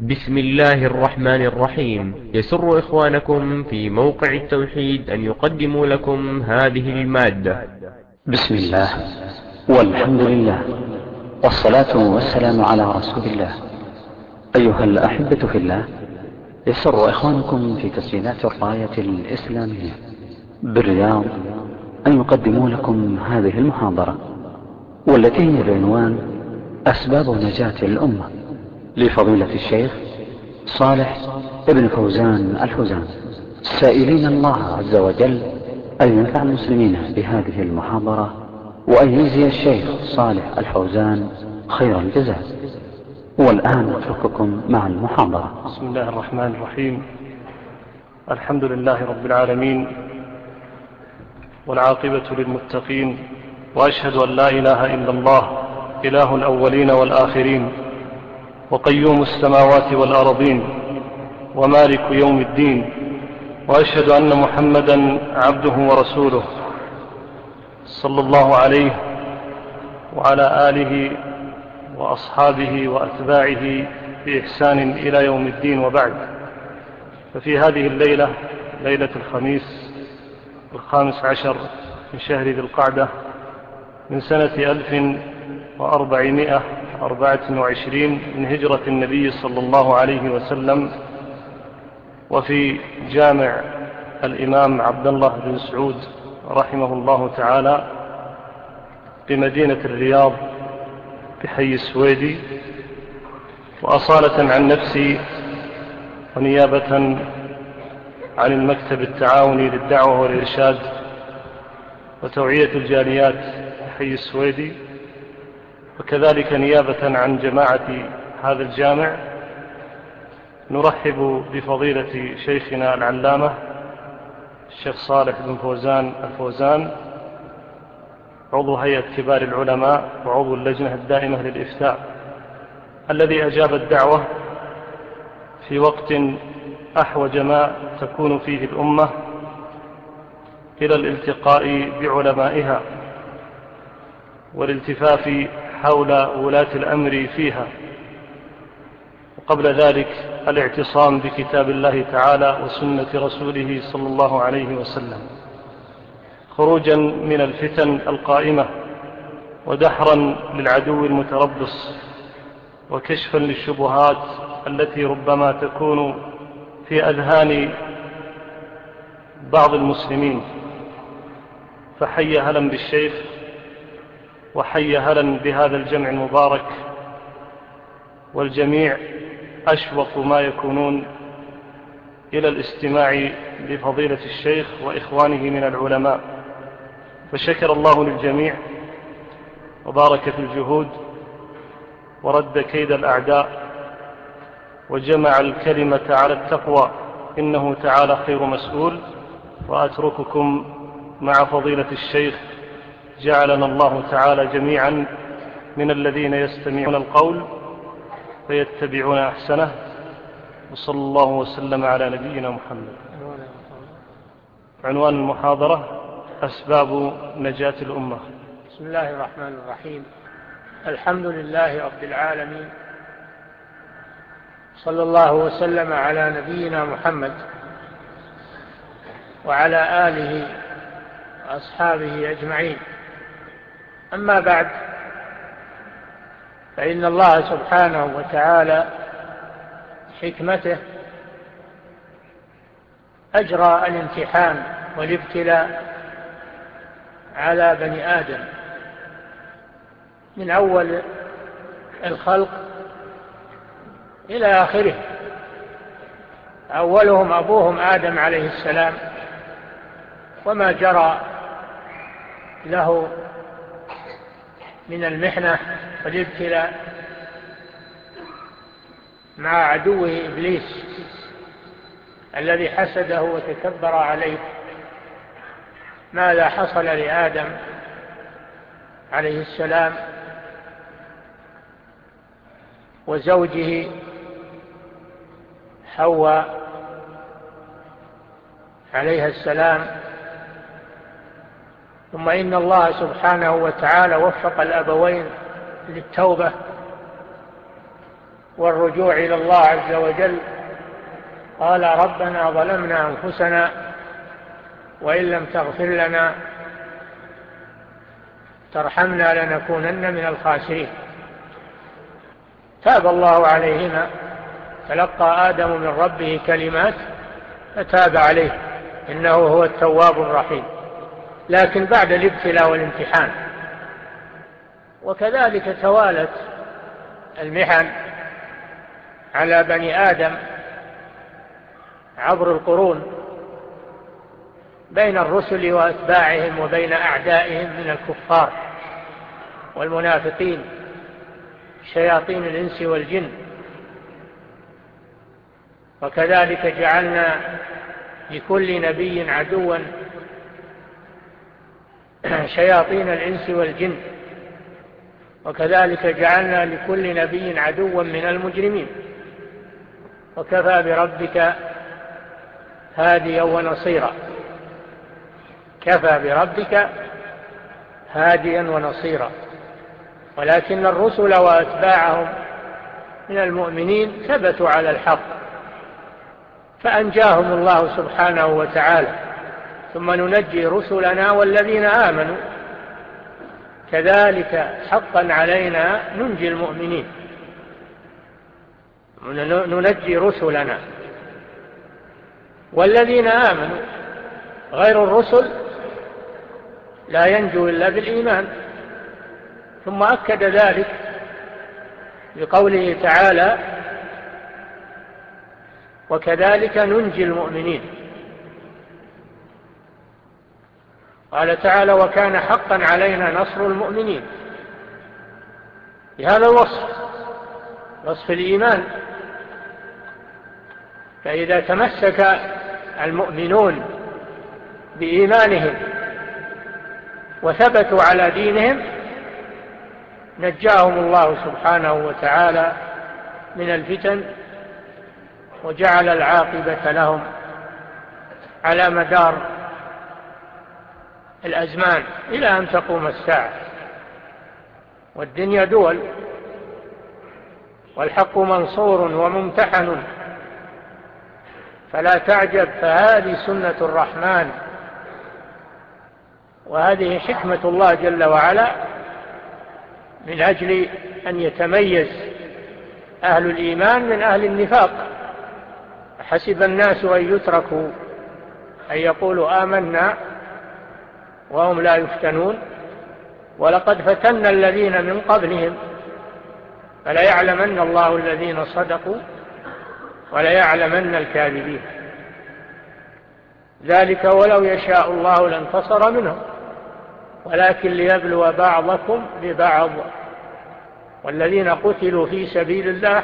بسم الله الرحمن الرحيم. يسر إخوانكم في موقع التوحيد أن يقدموا لكم هذه المادة. بسم الله والحمد لله والصلاة والسلام على رسول الله. أيها الأحبة في الله يسر إخوانكم في تسجيلات الراية الإسلامية. بالرياض أن يقدموا لكم هذه المحاضرة والتي هي بعنوان أسباب نجاة الأمة. لفضيلة الشيخ صالح ابن فوزان الفوزان سائلين الله عز وجل أن ينفع المسلمين بهذه المحاضرة وأن يجزي الشيخ صالح الفوزان خير الجزاء. والآن أترككم مع المحاضرة. بسم الله الرحمن الرحيم. الحمد لله رب العالمين والعاقبة للمتقين وأشهد أن لا إله إلا الله إله الأولين والآخرين وقيوم السماوات والأرضين ومالك يوم الدين وأشهد أن محمدا عبده ورسوله صلى الله عليه وعلى آله وأصحابه وأتباعه بإحسان إلى يوم الدين وبعد. ففي هذه الليلة ليلة الخميس الخامس عشر من شهر ذي القعدة من سنة ألف وأربعمائة أربعة وعشرين من هجرة النبي صلى الله عليه وسلم وفي جامع الإمام عبد الله بن سعود رحمه الله تعالى بمدينة الرياض بحي السويدي وأصالة عن نفسي ونيابة عن المكتب التعاوني للدعوة والإرشاد وتوعية الجاليات حي السويدي. وكذلك نيابة عن جماعة هذا الجامع نرحب بفضيلة شيخنا العلامة الشيخ صالح بن فوزان الفوزان عضو هيئة كبار العلماء وعضو اللجنة الدائمة للإفتاء الذي أجاب الدعوة في وقت أحوج ما تكون فيه الأمة إلى الالتقاء بعلمائها والالتفاف حول ولاة الأمر فيها. وقبل ذلك الاعتصام بكتاب الله تعالى وسنة رسوله صلى الله عليه وسلم. خروجا من الفتن القائمة ودحرا للعدو المتربص وكشفا للشبهات التي ربما تكون في أذهان بعض المسلمين. فحي هلا بالشيخ وحي هلا بهذا الجمع المبارك والجميع أشوق ما يكونون إلى الاستماع لفضيلة الشيخ وإخوانه من العلماء. فشكر الله للجميع وبارك في الجهود ورد كيد الأعداء وجمع الكلمة على التقوى. إنه تعالى خير مسؤول وأترككم مع فضيلة الشيخ جعلنا الله تعالى جميعا من الذين يستمعون القول فيتبعون أحسنه وصلى الله وسلم على نبينا محمد. عنوان المحاضرة أسباب نجاة الأمة. بسم الله الرحمن الرحيم. الحمد لله رب العالمين. صلى الله وسلم على نبينا محمد وعلى آله وأصحابه أجمعين. أما بعد فإن الله سبحانه وتعالى حكمته أجرى الامتحان والابتلاء على بني آدم. من أول الخلق إلى آخره. أولهم أبوهم آدم عليه السلام وما جرى له من المحنة والابتلاء مع عدوه إبليس الذي حسده وتكبر عليه. ماذا حصل لآدم عليه السلام وزوجه حواء عليها السلام ثم إن الله سبحانه وتعالى وفق الأبوين للتوبة والرجوع إلى الله عز وجل قال ربنا ظلمنا أنفسنا وإن لم تغفر لنا ترحمنا لنكونن من الخاسرين. تاب الله عليهما تلقى آدم من ربه كلمات فتاب عليه إنه هو التواب الرحيم. لكن بعد الابتلاء والامتحان. وكذلك توالت المحن على بني آدم عبر القرون بين الرسل وأتباعهم وبين أعدائهم من الكفار والمنافقين شياطين الإنس والجن. وكذلك جعلنا لكل نبي عدوا شياطين الإنس والجن. وكذلك جعلنا لكل نبي عدوا من المجرمين. وكفى بربك هاديا ونصيرا. كفى بربك هاديا ونصيرا. ولكن الرسل وأتباعهم من المؤمنين ثبتوا على الحق. فأنجاهم الله سبحانه وتعالى. ثم ننجي رسلنا والذين آمنوا. كذلك حقا علينا ننجي المؤمنين. ننجي رسلنا. والذين آمنوا. غير الرسل لا ينجو إلا بالإيمان. ثم أكد ذلك بقوله تعالى وكذلك ننجي المؤمنين. قال تعالى وكان حقا علينا نصر المؤمنين. بهذا الوصف وصف الإيمان. فإذا تمسك المؤمنون بإيمانهم وثبتوا على دينهم نجاهم الله سبحانه وتعالى من الفتن وجعل العاقبة لهم على مدار الأزمان إلى أن تقوم الساعة. والدنيا دول. والحق منصور وممتحن. فلا تعجب فهذه سنة الرحمن. وهذه حكمة الله جل وعلا من أجل أن يتميز أهل الإيمان من أهل النفاق. حسب الناس أن يتركوا أن يقولوا آمنا وهم لا يفتنون ولقد فتن الذين من قبلهم فليعلمن الله الذين صدقوا وليعلمن الكاذبين. ذلك ولو يشاء الله لانتصر منهم ولكن ليبلو بعضكم ببعض. والذين قتلوا في سبيل الله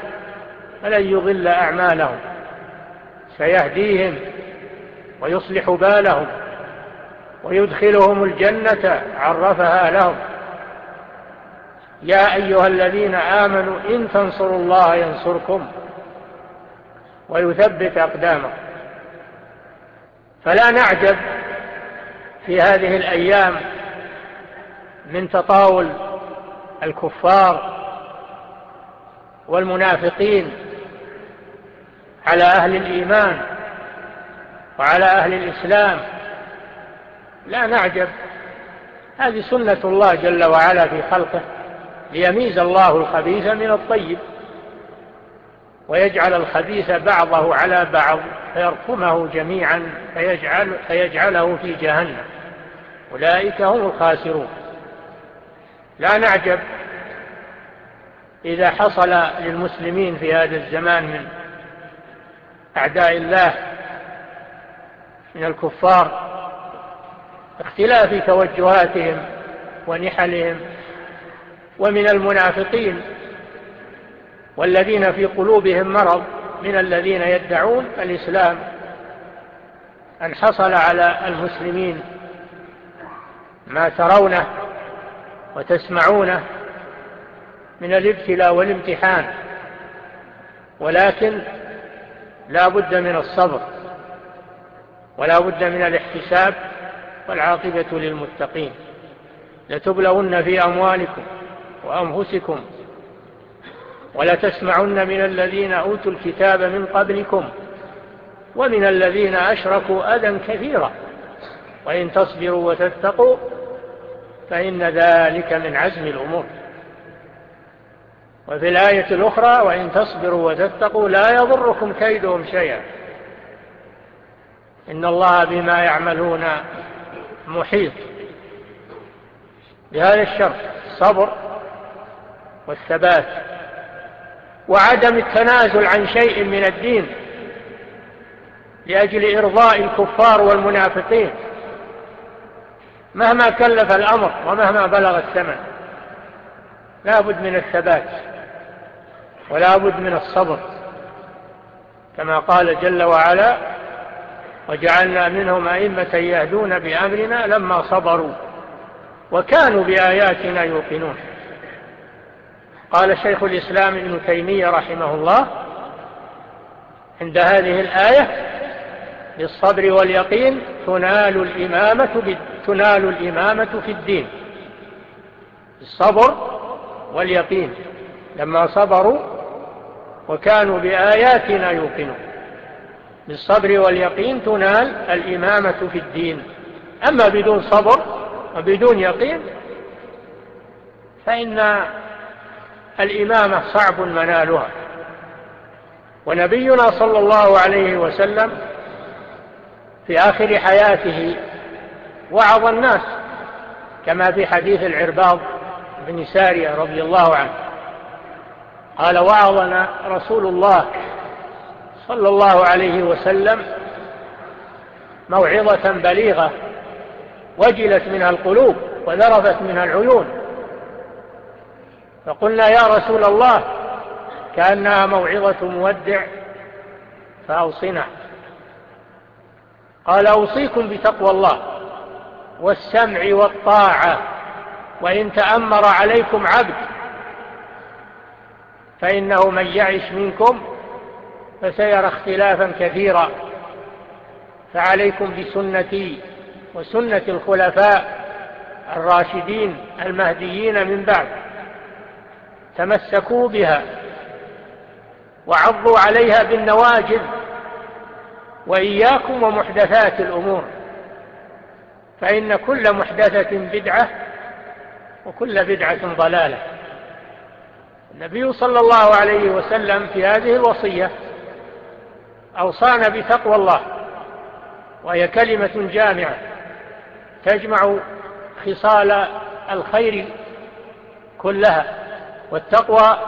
فلن يضل أعمالهم سيهديهم ويصلح بالهم. ويدخلهم الجنة عرفها لهم. يا أيها الذين آمنوا إن تنصروا الله ينصركم ويثبت أقدامكم. فلا نعجب في هذه الأيام من تطاول الكفار والمنافقين على أهل الإيمان وعلى أهل الإسلام. لا نعجب هذه سنة الله جل وعلا في خلقه ليميز الله الخبيث من الطيب ويجعل الخبيث بعضه على بعض فيركمه جميعا فيجعل فيجعله في جهنم. أولئك هم الخاسرون. لا نعجب إذا حصل للمسلمين في هذا الزمان من أعداء الله من الكفار اختلاف توجهاتهم ونحلهم ومن المنافقين والذين في قلوبهم مرض من الذين يدعون الإسلام أن حصل على المسلمين ما ترونه وتسمعونه من الابتلاء والامتحان ولكن لا بد من الصبر ولا بد من الاحتساب والعاقبة للمتقين. لتبلغن في أموالكم وأنفسكم ولتسمعن من الذين أوتوا الكتاب من قبلكم ومن الذين أشركوا أذى كثيرا. وإن تصبروا وتتقوا فإن ذلك من عزم الأمور. وفي الآية الأخرى وإن تصبروا وتتقوا لا يضركم كيدهم شيئا. إن الله بما يعملون محيط. بهذا الشرط الصبر والثبات وعدم التنازل عن شيء من الدين لأجل إرضاء الكفار والمنافقين. مهما كلف الأمر ومهما بلغ الثمن لا بد من الثبات ولا بد من الصبر كما قال جل وعلا وجعلنا منهم أئمة يهدون بأمرنا لما صبروا وكانوا بآياتنا يوقنون. قال شيخ الإسلام ابن تيمية رحمه الله عند هذه الآية بالصبر واليقين تنال الإمامة, تنال الإمامة في الدين. الصبر واليقين لما صبروا وكانوا بآياتنا يوقنون. بالصبر واليقين تنال الإمامة في الدين. أما بدون صبر وبدون يقين فإن الإمامة صعب منالها. ونبينا صلى الله عليه وسلم في آخر حياته وعظ الناس كما في حديث العرباض بن سارية رضي الله عنه. قال وعظنا رسول الله صلى الله عليه وسلم موعظة بليغة وجلت منها القلوب وذرفت منها العيون. فقلنا يا رسول الله كأنها موعظة مودع فأوصنا. قال أوصيكم بتقوى الله والسمع والطاعة وإن تأمر عليكم عبد فإنه من يعش منكم فسيرى اختلافا كثيرا. فعليكم بسنتي وسنة الخلفاء الراشدين المهديين من بعد. تمسكوا بها وعضوا عليها بالنواجذ وإياكم ومحدثات الأمور. فإن كل محدثة بدعة وكل بدعة ضلالة. النبي صلى الله عليه وسلم في هذه الوصية أوصانا بتقوى الله وهي كلمة جامعة تجمع خصال الخير كلها والتقوى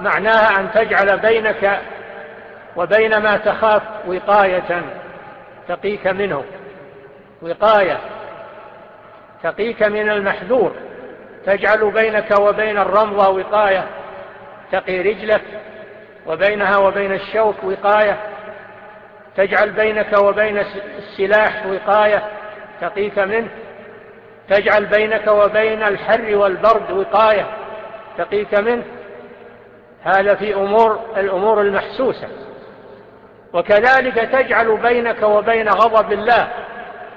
معناها أن تجعل بينك وبين ما تخاف وقاية تقيك منه وقاية تقيك من المحذور تجعل بينك وبين الرمضة وقاية تقي رجلك وبينها وبين الشوك وقاية. تجعل بينك وبين السلاح وقاية تقيك منه. تجعل بينك وبين الحر والبرد وقاية تقيك منه. هذا في أمور الأمور المحسوسة. وكذلك تجعل بينك وبين غضب الله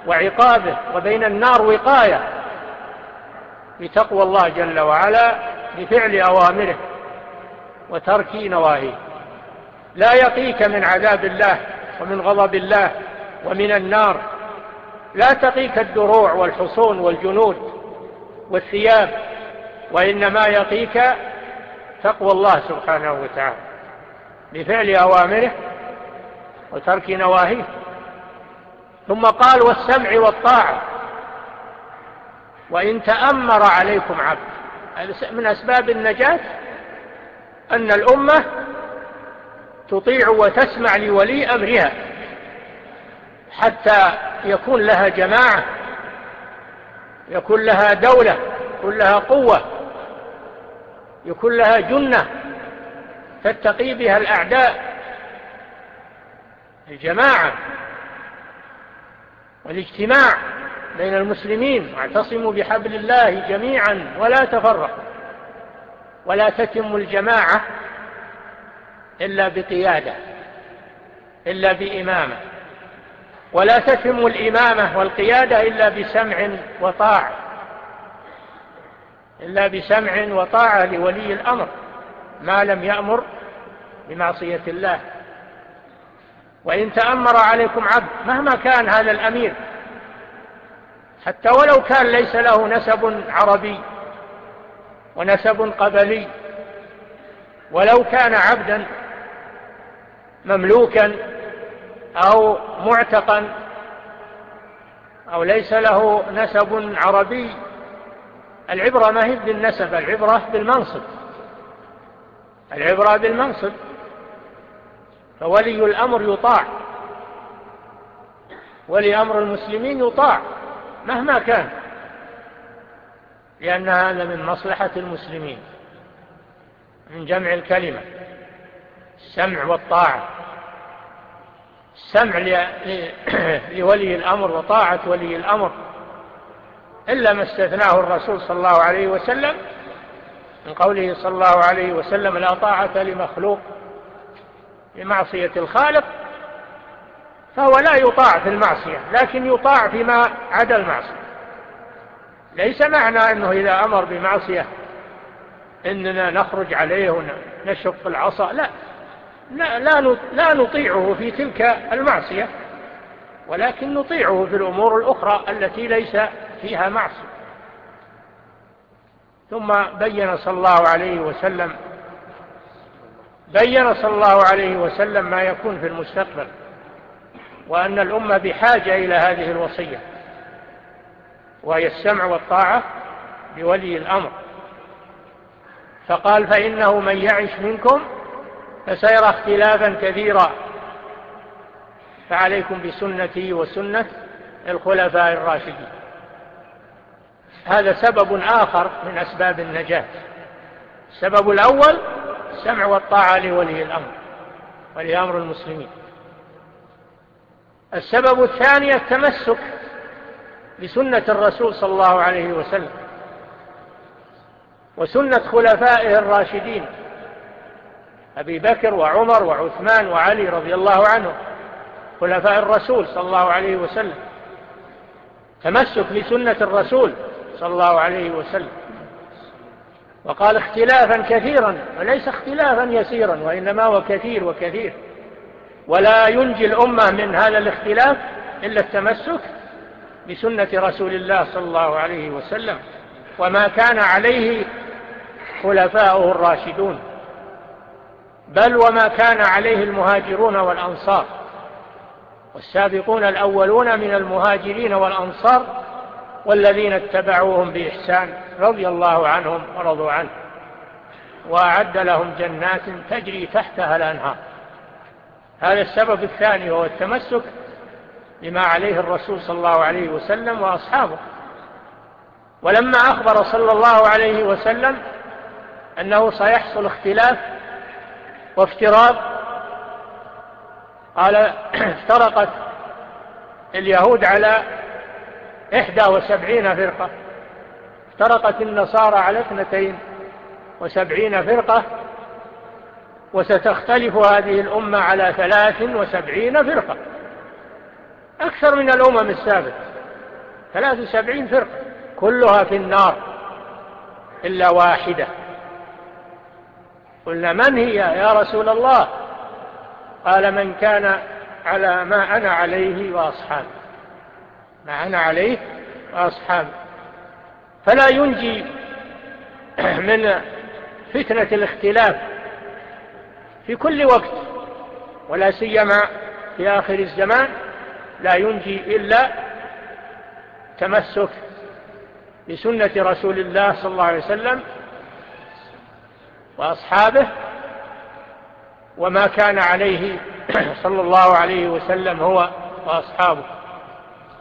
وعقابه وبين النار وقاية بتقوى الله جل وعلا بفعل أوامره وترك نواهيه. لا يقيك من عذاب الله ومن غضب الله ومن النار. لا تقيك الدروع والحصون والجنود والثياب وإنما يقيك تقوى الله سبحانه وتعالى. بفعل أوامره وترك نواهيه. ثم قال والسمع والطاعة. وإن تأمر عليكم عبد. من أسباب النجاة أن الأمة تطيع وتسمع لولي أمرها حتى يكون لها جماعة يكون لها دولة يكون لها قوة يكون لها جنة تتقي بها الأعداء الجماعة والاجتماع بين المسلمين. واعتصموا بحبل الله جميعا ولا تفرقوا ولا تتم الجماعة إلا بقيادة إلا بإمامة. ولا تتم الإمامة والقيادة إلا بسمع وطاعة إلا بسمع وطاعة لولي الأمر ما لم يأمر بمعصية الله. وإن تأمر عليكم عبد مهما كان هذا الأمير حتى ولو كان ليس له نسب عربي ونسب قبلي ولو كان عبدا مملوكا أو معتقا أو ليس له نسب عربي. العبرة ما هي بالنسب العبرة بالمنصب. العبرة بالمنصب. فولي الأمر يطاع. ولي أمر المسلمين يطاع مهما كان لأن هذا من مصلحة المسلمين من جمع الكلمة. السمع والطاعة. السمع لولي الأمر وطاعة ولي الأمر. إلا ما استثناه الرسول صلى الله عليه وسلم. من قوله صلى الله عليه وسلم لا طاعة لمخلوق لمعصية الخالق فهو لا يطاع في المعصية لكن يطاع فيما عدا المعصية. ليس معنى أنه إذا أمر بمعصية إننا نخرج عليه ونشق العصا لا. لا, لا, نطيعه في تلك المعصية ولكن نطيعه في الأمور الأخرى التي ليس فيها معصية. ثم بين صلى الله عليه وسلم بين صلى الله عليه وسلم ما يكون في المستقبل وأن الأمة بحاجة إلى هذه الوصية وهي السمع والطاعة بولي الأمر. فقال فإنه من يعش منكم فسيرى اختلافا كثيرا فعليكم بسنتي وسنة الخلفاء الراشدين. هذا سبب آخر من أسباب النجاة. السبب الأول السمع والطاعة لولي الأمر ولأمر المسلمين. السبب الثاني التمسك بسنة الرسول صلى الله عليه وسلم وسنة خلفائه الراشدين. أبي بكر وعمر وعثمان وعلي رضي الله عنهم خلفاء الرسول صلى الله عليه وسلم تمسك بسنة الرسول صلى الله عليه وسلم. وقال اختلافا كثيرا وليس اختلافا يسيرا وإنما هو كثير وكثير. ولا ينجي الأمة من هذا الاختلاف إلا التمسك بسنة رسول الله صلى الله عليه وسلم. وما كان عليه خلفاؤه الراشدون. بل وما كان عليه المهاجرون والأنصار والسابقون الأولون من المهاجرين والأنصار والذين اتبعوهم بإحسان رضي الله عنهم ورضوا عنه وأعد لهم جنات تجري تحتها الأنهار. هذا السبب الثاني هو التمسك بما عليه الرسول صلى الله عليه وسلم وأصحابه. ولما أخبر صلى الله عليه وسلم أنه سيحصل اختلاف وافتراض قال افترقت اليهود على إحدى وسبعين فرقة. افترقت النصارى على اثنتين وسبعين فرقة وستختلف هذه الأمة على ثلاث وسبعين فرقة. أكثر من الأمم السابقة ثلاث وسبعين فرقة كلها في النار إلا واحدة. قلنا من هي يا رسول الله؟ قال من كان على ما أنا عليه وأصحابي ما أنا عليه وأصحابي فلا ينجي من فتنة الاختلاف في كل وقت ولا سيما في آخر الزمان. لا ينجي إلا تمسك بسنة رسول الله صلى الله عليه وسلم وأصحابه وما كان عليه صلى الله عليه وسلم هو وأصحابه.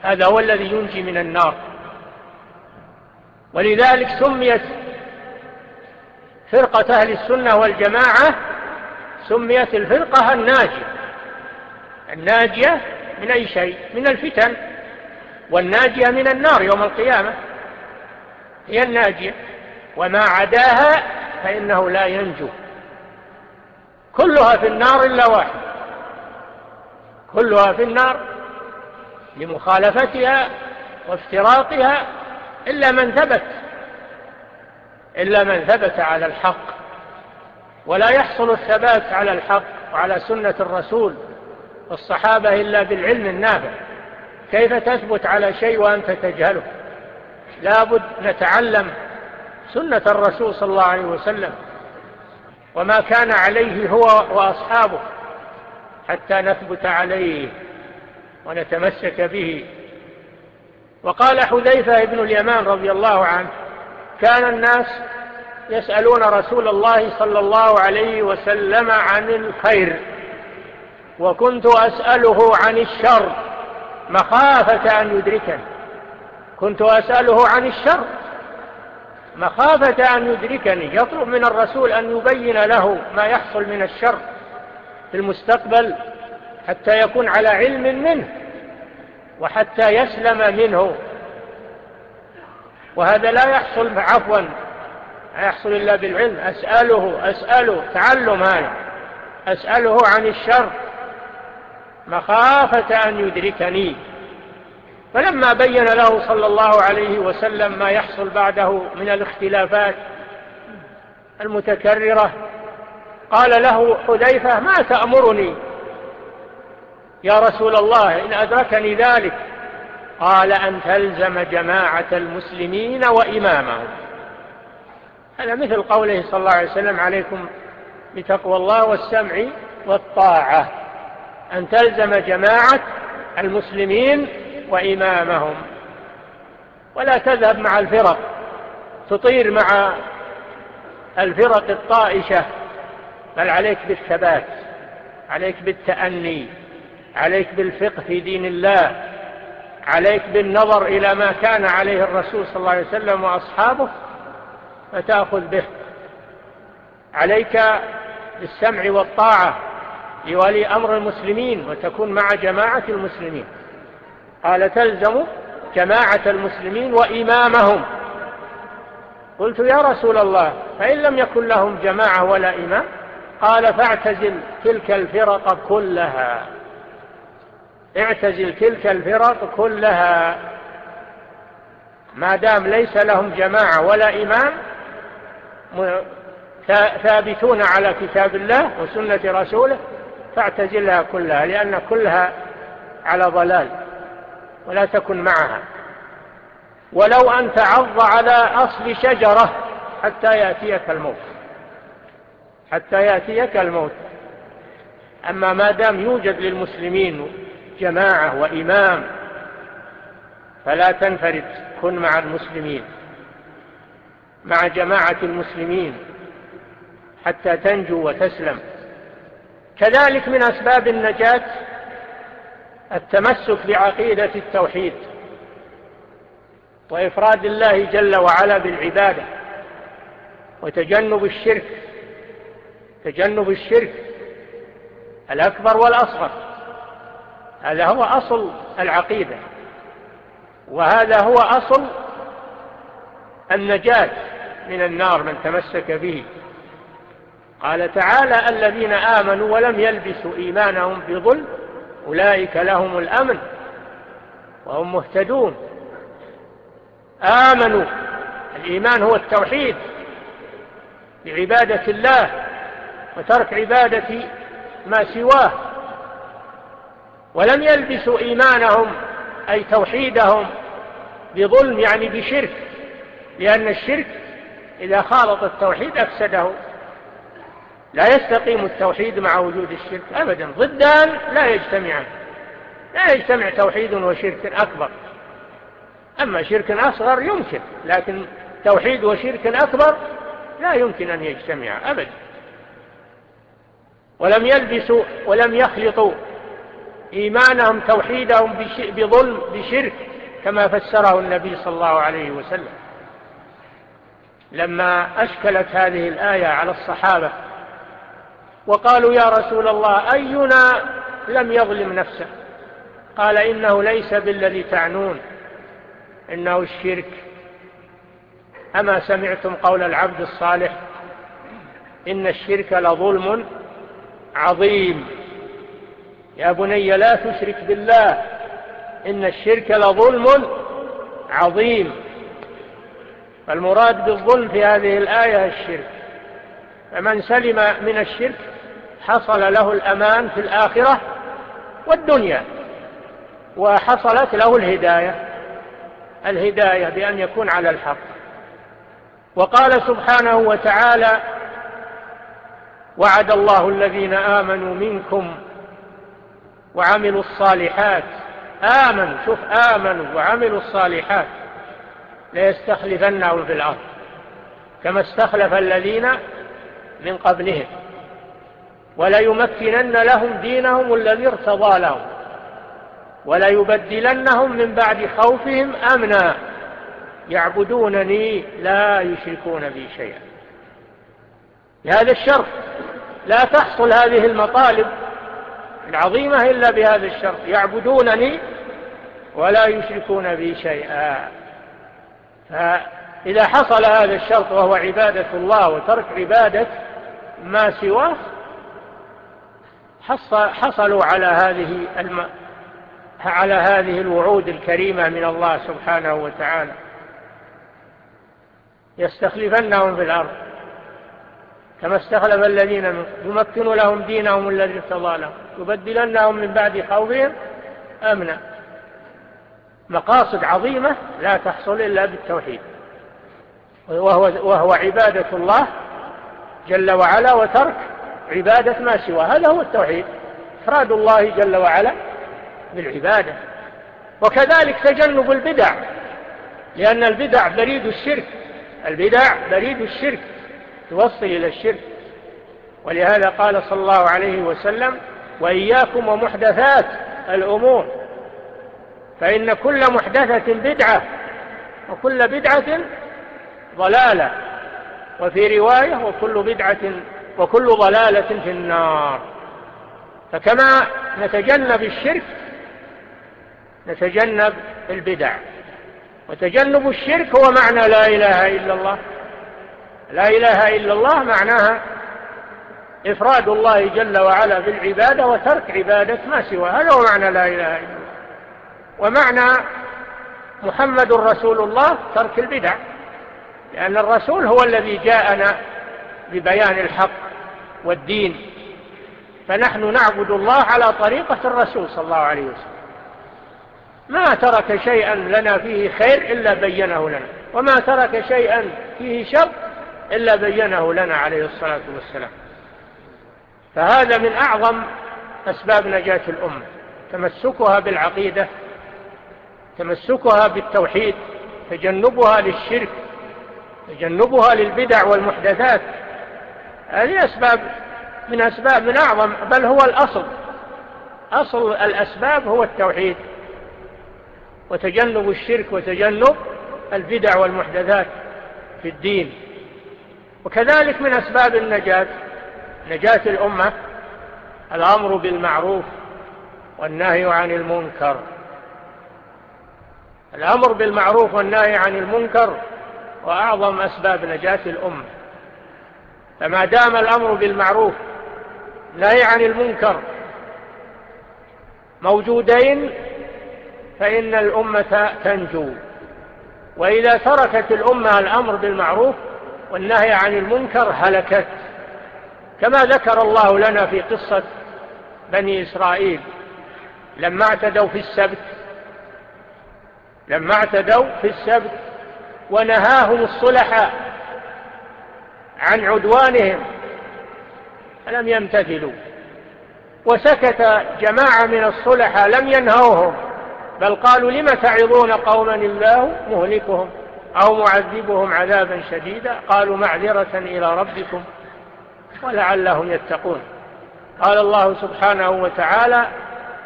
هذا هو الذي ينجي من النار. ولذلك سميت فرقة أهل السنة والجماعة سميت الفرقة الناجية. الناجية من أي شيء؟ من الفتن. والناجية من النار يوم القيامة. هي الناجية. وما عداها فإنه لا ينجو. كلها في النار إلا واحد. كلها في النار لمخالفتها وافتراقها إلا من ثبت. إلا من ثبت على الحق. ولا يحصل الثبات على الحق وعلى سنة الرسول والصحابة إلا بالعلم النافع. كيف تثبت على شيء وأنت تجهله؟ لابد نتعلم سنة الرسول صلى الله عليه وسلم وما كان عليه هو وأصحابه حتى نثبت عليه ونتمسك به. وقال حذيفة بن اليمان رضي الله عنه كان الناس يسألون رسول الله صلى الله عليه وسلم عن الخير وكنت أسأله عن الشر مخافة أن يدركه كنت أسأله عن الشر مخافة أن يدركني يطلب من الرسول أن يبين له ما يحصل من الشر في المستقبل حتى يكون على علم منه وحتى يسلم منه. وهذا لا يحصل عفوا لا يحصل إلا بالعلم. أسأله أسأله تعلم هذا. أسأله عن الشر. مخافة أن يدركني. فلما بين له صلى الله عليه وسلم ما يحصل بعده من الاختلافات المتكررة قال له حذيفة ما تأمرني؟ يا رسول الله إن أدركني ذلك. قال أن تلزم جماعة المسلمين وإمامهم. هذا مثل قوله صلى الله عليه وسلم عليكم بتقوى الله والسمع والطاعة. أن تلزم جماعة المسلمين وإمامهم ولا تذهب مع الفرق. تطير مع الفرق الطائشة. بل عليك بالثبات عليك بالتأني عليك بالفقه في دين الله عليك بالنظر إلى ما كان عليه الرسول صلى الله عليه وسلم وأصحابه فتأخذ به. عليك بالسمع والطاعة لولي أمر المسلمين وتكون مع جماعة المسلمين. قال تلزم جماعة المسلمين وإمامهم. قلت يا رسول الله فإن لم يكن لهم جماعة ولا إمام قال فاعتزل تلك الفرق كلها. اعتزل تلك الفرق كلها. ما دام ليس لهم جماعة ولا إمام ثابتون على كتاب الله وسنة رسوله فاعتزلها كلها لأن كلها على ضلال. ولا تكن معها. ولو أن تعض على أصل شجرة حتى يأتيك الموت. حتى يأتيك الموت. أما ما دام يوجد للمسلمين جماعة وإمام فلا تنفرد. كن مع المسلمين. مع جماعة المسلمين حتى تنجو وتسلم. كذلك من أسباب النجاة التمسك بعقيدة التوحيد وإفراد الله جل وعلا بالعبادة وتجنب الشرك تجنب الشرك الأكبر والأصغر. هذا هو أصل العقيدة وهذا هو أصل النجاة من النار من تمسك به. قال تعالى الذين آمنوا ولم يلبسوا إيمانهم بظلم أولئك لهم الأمن وهم مهتدون. آمنوا. الإيمان هو التوحيد. بعبادة الله وترك عبادة ما سواه. ولم يلبسوا إيمانهم أي توحيدهم بظلم يعني بشرك لأن الشرك إذا خالط التوحيد أفسده. لا يستقيم التوحيد مع وجود الشرك أبدا. ضدان لا يجتمعان لا يجتمع توحيد وشرك أكبر. أما شرك أصغر يمكن لكن توحيد وشرك أكبر لا يمكن أن يجتمع أبدا. ولم يلبسوا ولم يخلطوا إيمانهم توحيدهم بظلم بشرك كما فسره النبي صلى الله عليه وسلم. لما أشكلت هذه الآية على الصحابة وقالوا يا رسول الله أينا لم يظلم نفسه؟ قال إنه ليس بالذي تعنون إنه الشرك. أما سمعتم قول العبد الصالح إن الشرك لظلم عظيم. يا بني لا تشرك بالله إن الشرك لظلم عظيم. فالمراد بالظلم في هذه الآية الشرك. فمن سلم من الشرك حصل له الأمان في الآخرة والدنيا وحصلت له الهداية الهداية بأن يكون على الحق. وقال سبحانه وتعالى وعد الله الذين آمنوا منكم وعملوا الصالحات آمن شوف آمنوا وعملوا الصالحات ليستخلفنهم في الأرض كما استخلف الذين من قبلهم. وليمكنن لهم دينهم الذي ارتضى لهم. وليبدلنهم من بعد خوفهم أمنا. يعبدونني لا يشركون بي شيئا. بهذا الشرط لا تحصل هذه المطالب العظيمة إلا بهذا الشرط. يعبدونني ولا يشركون بي شيئا. فإذا حصل هذا الشرط وهو عبادة الله وترك عبادة ما سواه حصلوا على هذه الم... على هذه الوعود الكريمة من الله سبحانه وتعالى. يستخلفنهم في الأرض كما استخلف الذين من يمكن لهم دينهم الذي ارتضى لهم يبدلنهم من بعد خوفهم أمنا. مقاصد عظيمة لا تحصل إلا بالتوحيد وهو, وهو عبادة الله جل وعلا وترك عبادة ما سوى. هذا هو التوحيد. إفراد الله جل وعلا بالعبادة. وكذلك تجنب البدع لأن البدع بريد الشرك. البدع بريد الشرك توصل إلى الشرك. ولهذا قال صلى الله عليه وسلم وإياكم ومحدثات الأمور. فإن كل محدثة بدعة وكل بدعة ضلالة. وفي رواية وكل بدعة وكل ضلالة في النار. فكما نتجنب الشرك نتجنب البدع. وتجنب الشرك هو معنى لا إله إلا الله. لا إله إلا الله معناها إفراد الله جل وعلا بالعبادة وترك عبادة ما سوى. هذا هو معنى لا إله إلا الله. ومعنى محمد رسول الله ترك البدع. لأن الرسول هو الذي جاءنا ببيان الحق والدين. فنحن نعبد الله على طريقة الرسول صلى الله عليه وسلم. ما ترك شيئا لنا فيه خير إلا بينه لنا. وما ترك شيئا فيه شر إلا بينه لنا عليه الصلاة والسلام. فهذا من أعظم أسباب نجاة الأمة. تمسكها بالعقيدة تمسكها بالتوحيد تجنبها للشرك تجنبها للبدع والمحدثات. هذه أسباب من أسباب من أعظم بل هو الأصل. أصل الأسباب هو التوحيد وتجنب الشرك وتجنب البدع والمحدثات في الدين. وكذلك من أسباب النجاة نجاة الأمة الأمر بالمعروف والنهي عن المنكر. الأمر بالمعروف والنهي عن المنكر وأعظم أسباب نجاة الأمة. فما دام الأمر بالمعروف نهي عن المنكر. موجودين فإن الأمة تنجو. وإذا تركت الأمة الأمر بالمعروف والنهي عن المنكر هلكت. كما ذكر الله لنا في قصة بني إسرائيل. لما اعتدوا في السبت لما اعتدوا في السبت ونهاهم الصلحاء. عن عدوانهم لم يمتثلوا. وسكت جماعة من الصلحة لم ينهوهم بل قالوا لم تعظون قوما الله مهلكهم أو معذبهم عذابا شديدا؟ قالوا معذرة إلى ربكم ولعلهم يتقون. قال الله سبحانه وتعالى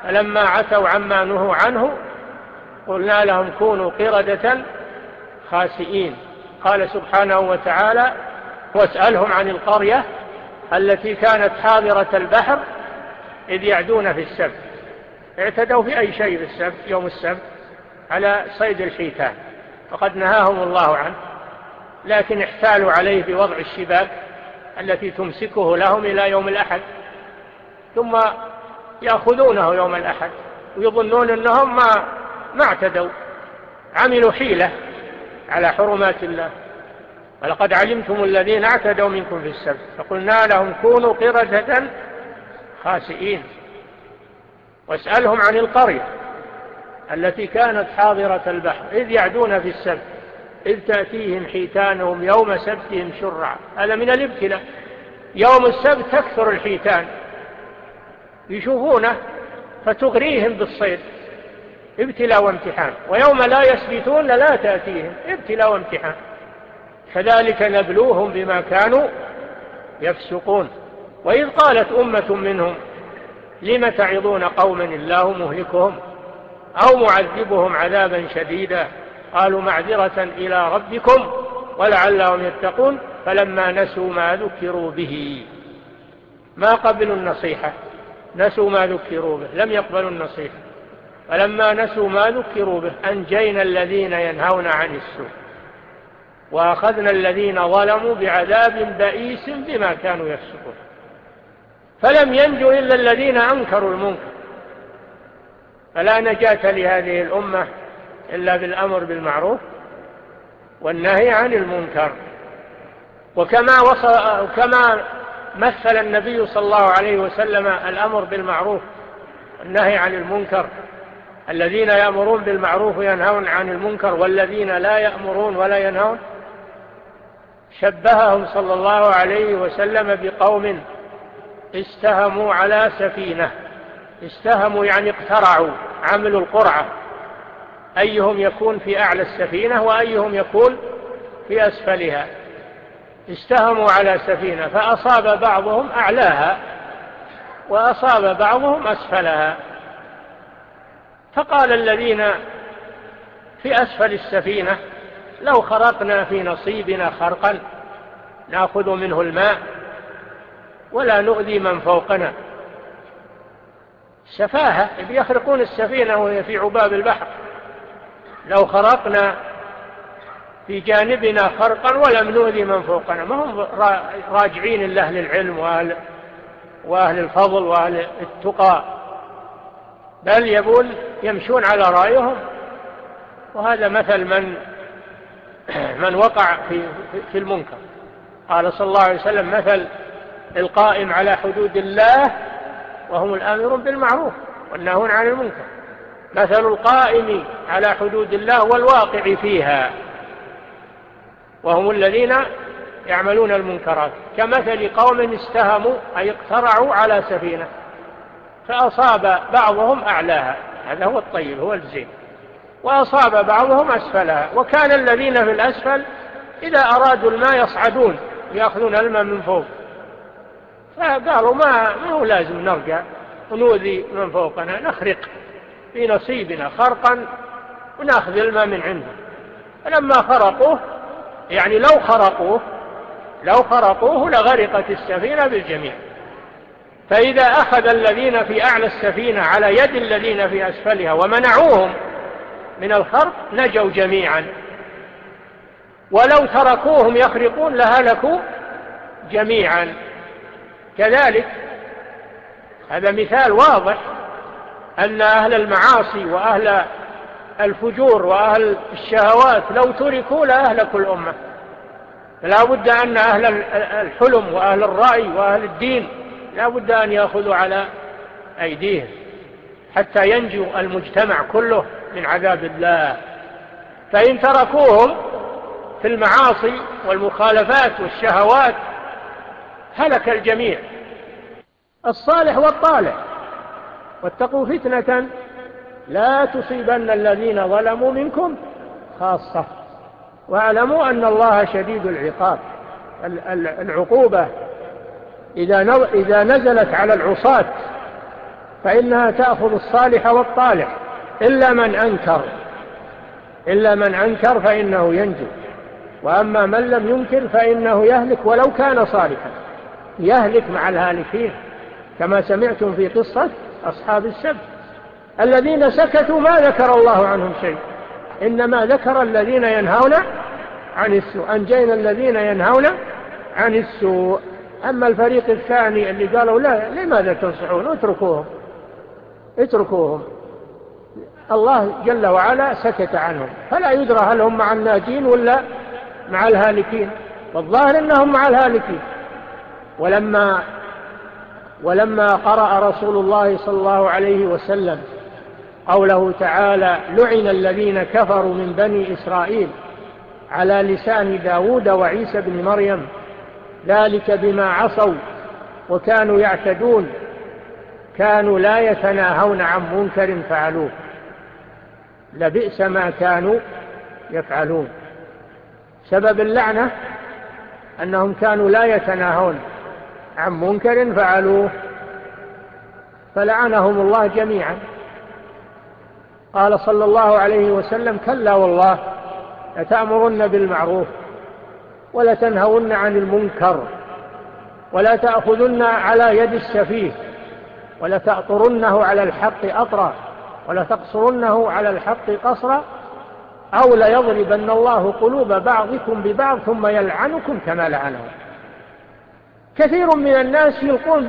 فلما عتوا عما نهوا عنه قلنا لهم كونوا قردة خاسئين. قال سبحانه وتعالى واسألهم عن القرية التي كانت حاضرة البحر إذ يعدون في السبت. اعتدوا في أي شيء في السبت يوم السبت؟ على صيد الحيتان. فقد نهاهم الله عنه. لكن احتالوا عليه بوضع الشباك التي تمسكه لهم إلى يوم الأحد. ثم يأخذونه يوم الأحد. ويظنون أنهم ما, ما اعتدوا. عملوا حيلة على حرمات الله. ولقد علمتم الذين اعتدوا منكم في السبت فقلنا لهم كونوا قردة خاسئين. واسألهم عن القرية التي كانت حاضرة البحر إذ يعدون في السبت إذ تأتيهم حيتانهم يوم سبتهم شرعا. هذا من الابتلاء. يوم السبت تكثر الحيتان. يشوفونه فتغريهم بالصيد ابتلاء وامتحان. ويوم لا يسبتون لا تأتيهم ابتلاء وامتحان. كذلك نبلوهم بما كانوا يفسقون. وإذ قالت أمة منهم لم تعظون قوما الله مهلكهم أو معذبهم عذابا شديدا؟ قالوا معذرة إلى ربكم ولعلهم يتقون فلما نسوا ما ذكروا به. ما قبلوا النصيحة؟ نسوا ما ذكروا به لم يقبلوا النصيحة. فلما نسوا ما ذكروا به أنجينا الذين ينهون عن السوء. وأخذنا الذين ظلموا بعذاب بئيس بما كانوا يفسقون. فلم ينجو إلا الذين أنكروا المنكر. فلا نجاة لهذه الأمة إلا بالأمر بالمعروف والنهي عن المنكر. وكما وصل وكما مثل النبي صلى الله عليه وسلم الأمر بالمعروف والنهي عن المنكر. الذين يأمرون بالمعروف وينهون عن المنكر والذين لا يأمرون ولا ينهون شبههم صلى الله عليه وسلم بقوم استهموا على سفينة. استهموا يعني اقترعوا عملوا القرعة. أيهم يكون في أعلى السفينة وأيهم يكون في أسفلها. استهموا على سفينة فأصاب بعضهم أعلاها وأصاب بعضهم أسفلها. فقال الذين في أسفل السفينة لو خرقنا في نصيبنا خرقا نأخذ منه الماء ولا نؤذي من فوقنا. سفاهة بيخرقون السفينة وهي في عباب البحر. لو خرقنا في جانبنا خرقا ولم نؤذي من فوقنا. ما هم راجعين لأهل العلم وأهل, وأهل الفضل وأهل التقى. بل يقول يمشون على رأيهم. وهذا مثل من آه، من وقع في, في المنكر. قال صلى الله عليه وسلم مثل القائم على حدود الله وهم الآمرون بالمعروف والناهون عن المنكر. مثل القائم على حدود الله والواقع فيها وهم الذين يعملون المنكرات. كمثل قوم استهموا أي اقترعوا على سفينة فأصاب بعضهم أعلاها. هذا هو الطيب هو الزين. وأصاب بعضهم أسفلها وكان الذين في الأسفل إذا أرادوا الماء يصعدون يأخذون الماء من فوق. فقالوا ما, ما هو لازم نرجع؟ ونوذي من فوقنا نخرق في نصيبنا خرقا ونأخذ الماء من عنده. فلما خرقوه يعني لو خرقوه لو خرقوه لغرقت السفينة بالجميع. فإذا أخذ الذين في أعلى السفينة على يد الذين في أسفلها ومنعوهم من الخرق نجوا جميعا. ولو تركوهم يخرقون لهلكوا جميعا. كذلك هذا مثال واضح أن أهل المعاصي وأهل الفجور وأهل الشهوات لو تركوا لأهلكوا الأمة. فلا بد أن أهل الحلم وأهل الرأي وأهل الدين لا بد أن يأخذوا على أيديهم. حتى ينجو المجتمع كله من عذاب الله. فإن تركوهم في المعاصي والمخالفات والشهوات هلك الجميع. الصالح والطالح. واتقوا فتنة لا تصيبن الذين ظلموا منكم خاصة. واعلموا أن الله شديد العقاب. العقوبة إذا نزلت على العصاة فإنها تأخذ الصالح والطالح. إلا من أنكر. إلا من أنكر فإنه ينجو. وأما من لم ينكر فإنه يهلك ولو كان صالحا. يهلك مع الهالكين. كما سمعتم في قصة أصحاب السبت. الذين سكتوا ما ذكر الله عنهم شيء. إنما ذكر الذين ينهون عن السوء. أنجينا الذين ينهون عن السوء. أما الفريق الثاني اللي قالوا لا لماذا تنصحون؟ اتركوهم. اتركوهم الله جل وعلا سكت عنهم. فلا يدرى هل هم مع الناجين ولا مع الهالكين. والظاهر أنهم مع الهالكين. ولما ولما قرأ رسول الله صلى الله عليه وسلم قوله تعالى لعن الذين كفروا من بني إسرائيل على لسان داود وعيسى بن مريم. ذلك بما عصوا وكانوا يعتدون. كانوا لا يتناهون عن منكر فعلوه. لبئس ما كانوا يفعلون. سبب اللعنة أنهم كانوا لا يتناهون عن منكر فعلوه. فلعنهم الله جميعا. قال صلى الله عليه وسلم كلا والله لتأمرن بالمعروف ولتنهون عن المنكر ولا تأخذن على يد السفيه. ولتأطرنه على الحق أطرا ولتقصرنه على الحق قصرا أو ليضربن الله قلوب بعضكم ببعض ثم يلعنكم كما لعنهم. كثير من الناس يلقون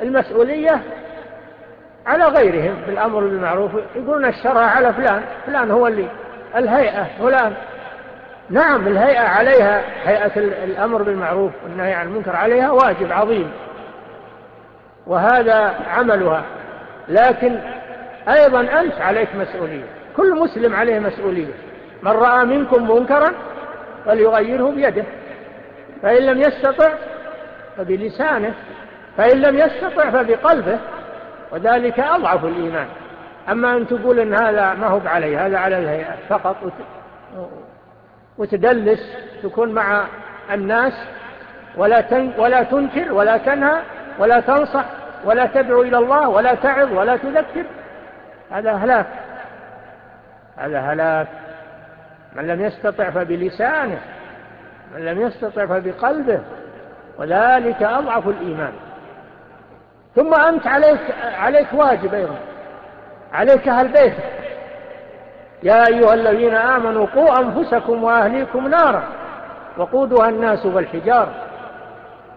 بالمسؤولية على غيرهم بالأمر بالمعروف يقولون الشرع على فلان فلان هو اللي الهيئة فلان. نعم الهيئة عليها هيئة الأمر بالمعروف والنهي عن المنكر عليها واجب عظيم. وهذا عملها. لكن أيضا أنت عليك مسؤولية. كل مسلم عليه مسؤولية. من رأى منكم منكرا فليغيره بيده. فإن لم يستطع فبلسانه. فإن لم يستطع فبقلبه. وذلك أضعف الإيمان. أما أن تقول أن هذا ما هو علي هذا على الهيئة فقط وتدلس تكون مع الناس ولا, ولا تنكر ولا تنهى ولا تنصح ولا تدعو إلى الله ولا تعظ ولا تذكر. هذا هلاك. هذا هلاك. من لم يستطع فبلسانه من لم يستطع فبقلبه وذلك أضعف الإيمان. ثم أنت عليك, عليك واجب أيضا. عليك أهل بيتك يا أيها الذين آمنوا قوا أنفسكم وأهليكم نارا وقودها الناس والحجار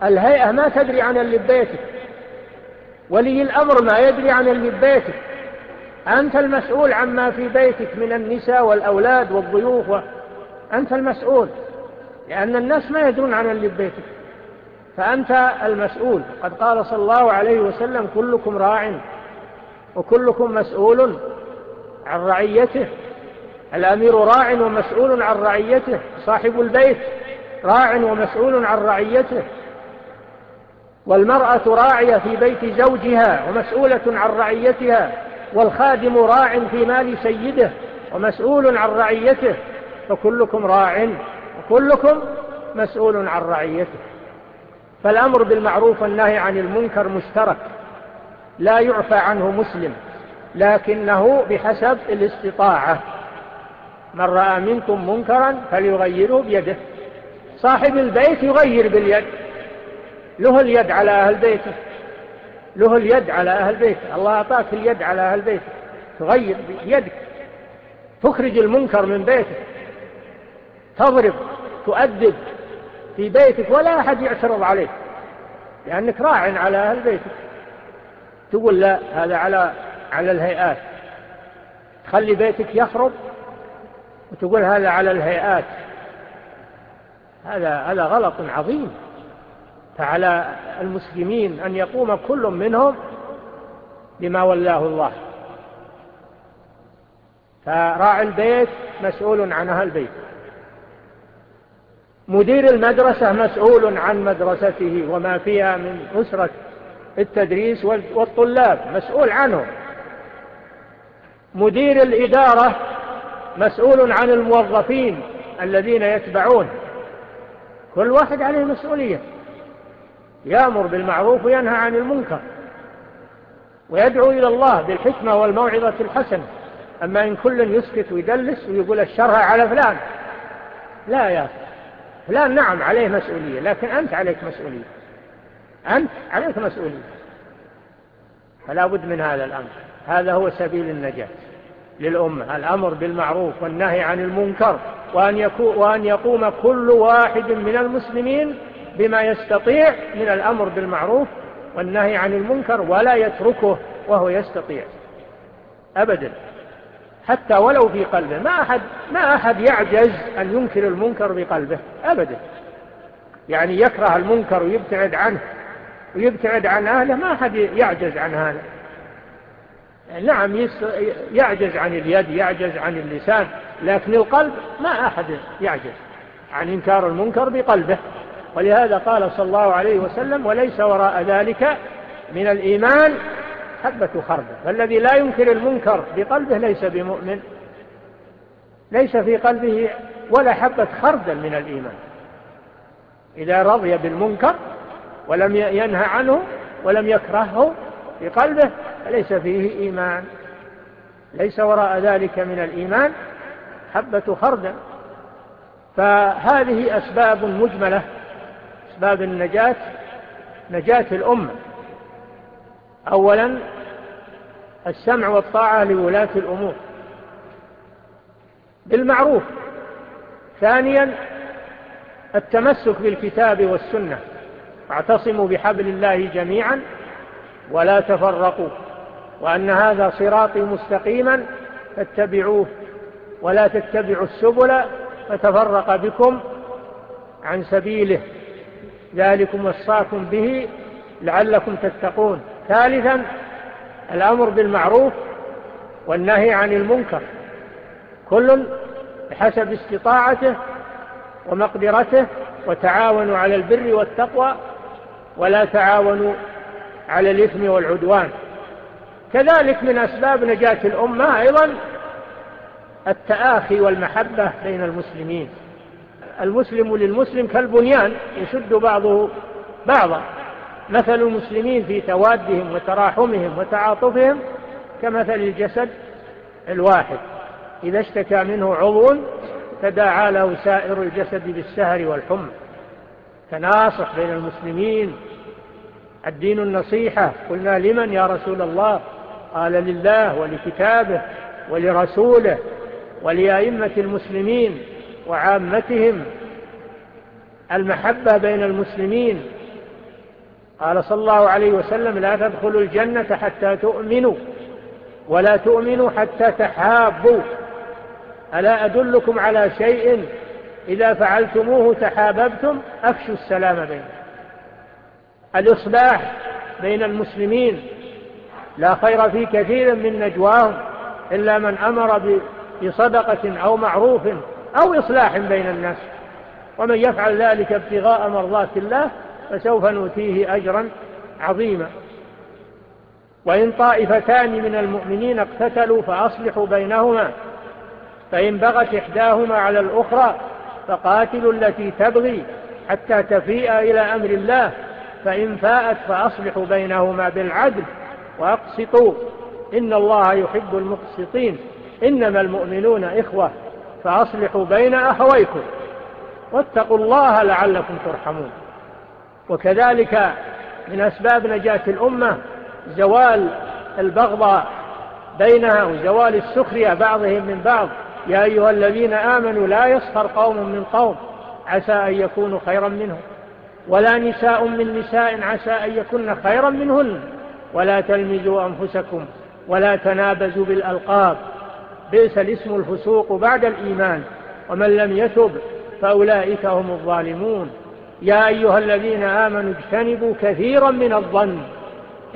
الهيئة ما تدري عن اللي ببيتك. ولي الأمر ما يدري عن اللي ببيتك. أنت المسؤول عما في بيتك من النساء والأولاد والضيوف و... أنت المسؤول لأن الناس ما يدرون عن اللي ببيتك. فأنت المسؤول. قد قال صلى الله عليه وسلم كلكم راع وكلكم مسؤول عن رعيته. الأمير راع ومسؤول عن رعيته. صاحب البيت راع ومسؤول عن رعيته. والمرأة راعية في بيت زوجها ومسؤولة عن رعيتها والخادم راع في مال سيده ومسؤول عن رعيته فكلكم راع وكلكم مسؤول عن رعيته. فالأمر بالمعروف والنهي عن المنكر مشترك لا يعفى عنه مسلم لكنه بحسب الاستطاعة. من رأى منكم منكرا فليغيره بيده. صاحب البيت يغير باليد. له اليد على أهل بيته. له اليد على أهل بيته. الله أعطاك اليد على أهل بيته. تغير يدك تخرج المنكر من بيتك. تضرب تؤدب في بيتك ولا أحد يعترض عليك. لأنك راع على أهل بيتك. تقول لا هذا على على الهيئات. تخلي بيتك يخرب وتقول هذا على الهيئات. هذا هذا غلط عظيم. فعلى المسلمين أن يقوم كل منهم بما ولاه الله. فراعي البيت مسؤول عن أهل البيت. مدير المدرسة مسؤول عن مدرسته وما فيها من أسرة التدريس والطلاب مسؤول عنهم مدير الإدارة مسؤول عن الموظفين الذين يتبعون. كل واحد عليه مسؤولية. يأمر بالمعروف وينهى عن المنكر ويدعو إلى الله بالحكمة والموعظة الحسنة. أما إن كل يسكت ويدلس ويقول الشرع على فلان لا يا فلان نعم عليه مسؤولية لكن أنت عليك مسؤولية. أنت عليك مسؤولية. فلا بد من هذا الأمر. هذا هو سبيل النجاة للأمة. الأمر بالمعروف والنهي عن المنكر وأن, وأن يقوم كل واحد من المسلمين بما يستطيع من الأمر بالمعروف والنهي عن المنكر ولا يتركه وهو يستطيع. أبدا. حتى ولو في قلبه. ما أحد, ما أحد يعجز أن ينكر المنكر بقلبه أبدا. يعني يكره المنكر ويبتعد عنه ويبتعد عن أهله. ما أحد يعجز عن هذا. نعم يعجز عن اليد يعجز عن اللسان لكن القلب ما أحد يعجز عن إنكار المنكر بقلبه ولهذا قال صلى الله عليه وسلم وليس وراء ذلك من الإيمان حبة خردة فالذي لا ينكر المنكر بقلبه ليس بمؤمن ليس في قلبه ولا حبة خردل من الإيمان. إذا رضي بالمنكر ولم ينهى عنه ولم يكرهه في قلبه فليس فيه إيمان. ليس وراء ذلك من الإيمان حبة خردل فهذه أسباب مجملة باب النجاة نجاة الأمة أولا السمع والطاعة لولاة الأمور. بالمعروف. ثانيا التمسك بالكتاب والسنة. واعتصموا بحبل الله جميعا ولا تفرقوا وأن هذا صراطي مستقيما فاتبعوه ولا تتبعوا السبل فتفرق بكم عن سبيله. ذلكم وصاكم به لعلكم تتقون. ثالثا الأمر بالمعروف والنهي عن المنكر. كل بحسب استطاعته ومقدرته وتعاونوا على البر والتقوى ولا تعاونوا على الإثم والعدوان. كذلك من أسباب نجاة الأمة أيضا التآخي والمحبة بين المسلمين. المسلم للمسلم كالبنيان يشد بعضه بعضا. مثل المسلمين في توادهم وتراحمهم وتعاطفهم كمثل الجسد الواحد. إذا اشتكى منه عضو تداعى له سائر الجسد بالسهر والحمى. تناصح بين المسلمين. الدين النصيحة. قلنا لمن يا رسول الله؟ قال لله ولكتابه ولرسوله ولأئمة المسلمين. وعامتهم المحبة بين المسلمين. قال صلى الله عليه وسلم لا تدخلوا الجنة حتى تؤمنوا ولا تؤمنوا حتى تحابوا. ألا أدلكم على شيء إذا فعلتموه تحاببتم؟ أفشوا السلام بينكم. الإصلاح بين المسلمين لا خير في كثير من نجواهم إلا من أمر بصدقة أو معروف أو إصلاح بين الناس. ومن يفعل ذلك ابتغاء مرضات الله فسوف نؤتيه أجرا عظيما. وإن طائفتان من المؤمنين اقتتلوا فأصلحوا بينهما. فإن بغت إحداهما على الأخرى فقاتلوا التي تبغي حتى تفيء إلى أمر الله. فإن فاءت فأصلحوا بينهما بالعدل وأقسطوا. إن الله يحب المقسطين. إنما المؤمنون إخوة. فأصلحوا بين أخويكم واتقوا الله لعلكم ترحمون. وكذلك من أسباب نجاة الأمة زوال البغضاء بينها وزوال السخرية بعضهم من بعض. يا أيها الذين آمنوا لا يسخر قوم من قوم عسى أن يكونوا خيرا منهم. ولا نساء من نساء عسى أن يكن خيرا منهن. ولا تلمزوا أنفسكم ولا تنابزوا بالألقاب. بئس الاسم الفسوق بعد الإيمان ومن لم يتب فأولئك هم الظالمون. يا أيها الذين آمنوا اجتنبوا كثيرا من الظن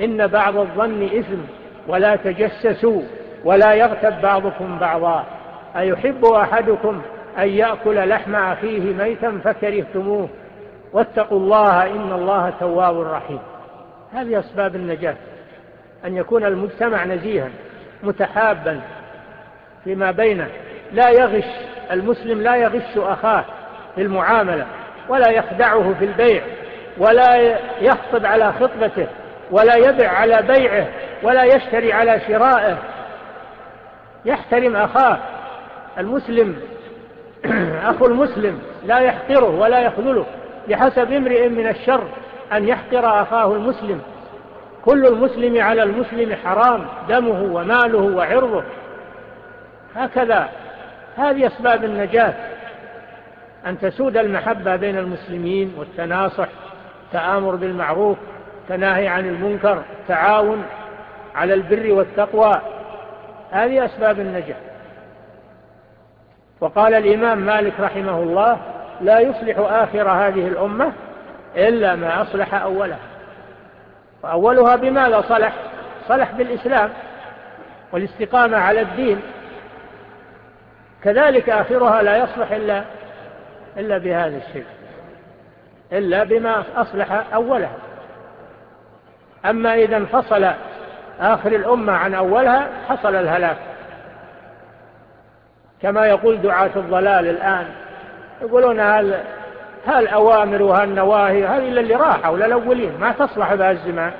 إن بعض الظن إثم ولا تجسسوا ولا يغتب بعضكم بعضا. أيحب أحدكم أن يأكل لحم أخيه ميتا فكرهتموه؟ واتقوا الله إن الله تواب رحيم. هذه أسباب النجاة أن يكون المجتمع نزيها متحابا فيما بينه. لا يغش المسلم لا يغش أخاه في المعاملة ولا يخدعه في البيع ولا يخطب على خطبته ولا يبع على بيعه ولا يشتري على شرائه. يحترم أخاه. المسلم أخو المسلم لا يحقره ولا يخذله بحسب امرئ من الشر أن يحقر أخاه المسلم. كل المسلم على المسلم حرام دمه وماله وعرضه. هكذا. هذه أسباب النجاة. أن تسود المحبة بين المسلمين والتناصح تآمر بالمعروف تناهي عن المنكر تعاون على البر والتقوى. هذه أسباب النجاة. وقال الإمام مالك رحمه الله لا يصلح آخر هذه الأمة إلا ما أصلح أولها. وأولها بماذا صلح؟ صلح بالإسلام والاستقامة على الدين. كذلك آخرها لا يصلح إلا, إلا بهذا الشيء. إلا بما أصلح أولها. أما إذا انفصل آخر الأمة عن أولها حصل الهلاك. كما يقول دعاة الضلال الآن يقولون هل هالأوامر وهالنواهي هذه اللي راحوا للأولين ما تصلح بها الزمان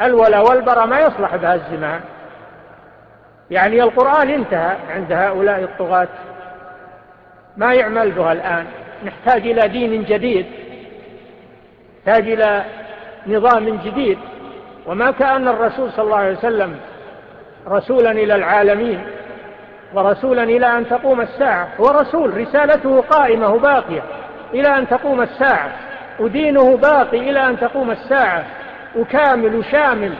الولا والبرى ما يصلح بها الزمان يعني القرآن انتهى عند هؤلاء الطغاة. ما يعمل بها الآن. نحتاج إلى دين جديد. نحتاج إلى نظام جديد. وما كأن الرسول صلى الله عليه وسلم رسولا إلى العالمين ورسولا إلى أن تقوم الساعة. هو رسول رسالته قائمة باقية إلى أن تقوم الساعة. ودينه باقي إلى أن تقوم الساعة. وكامل وشامل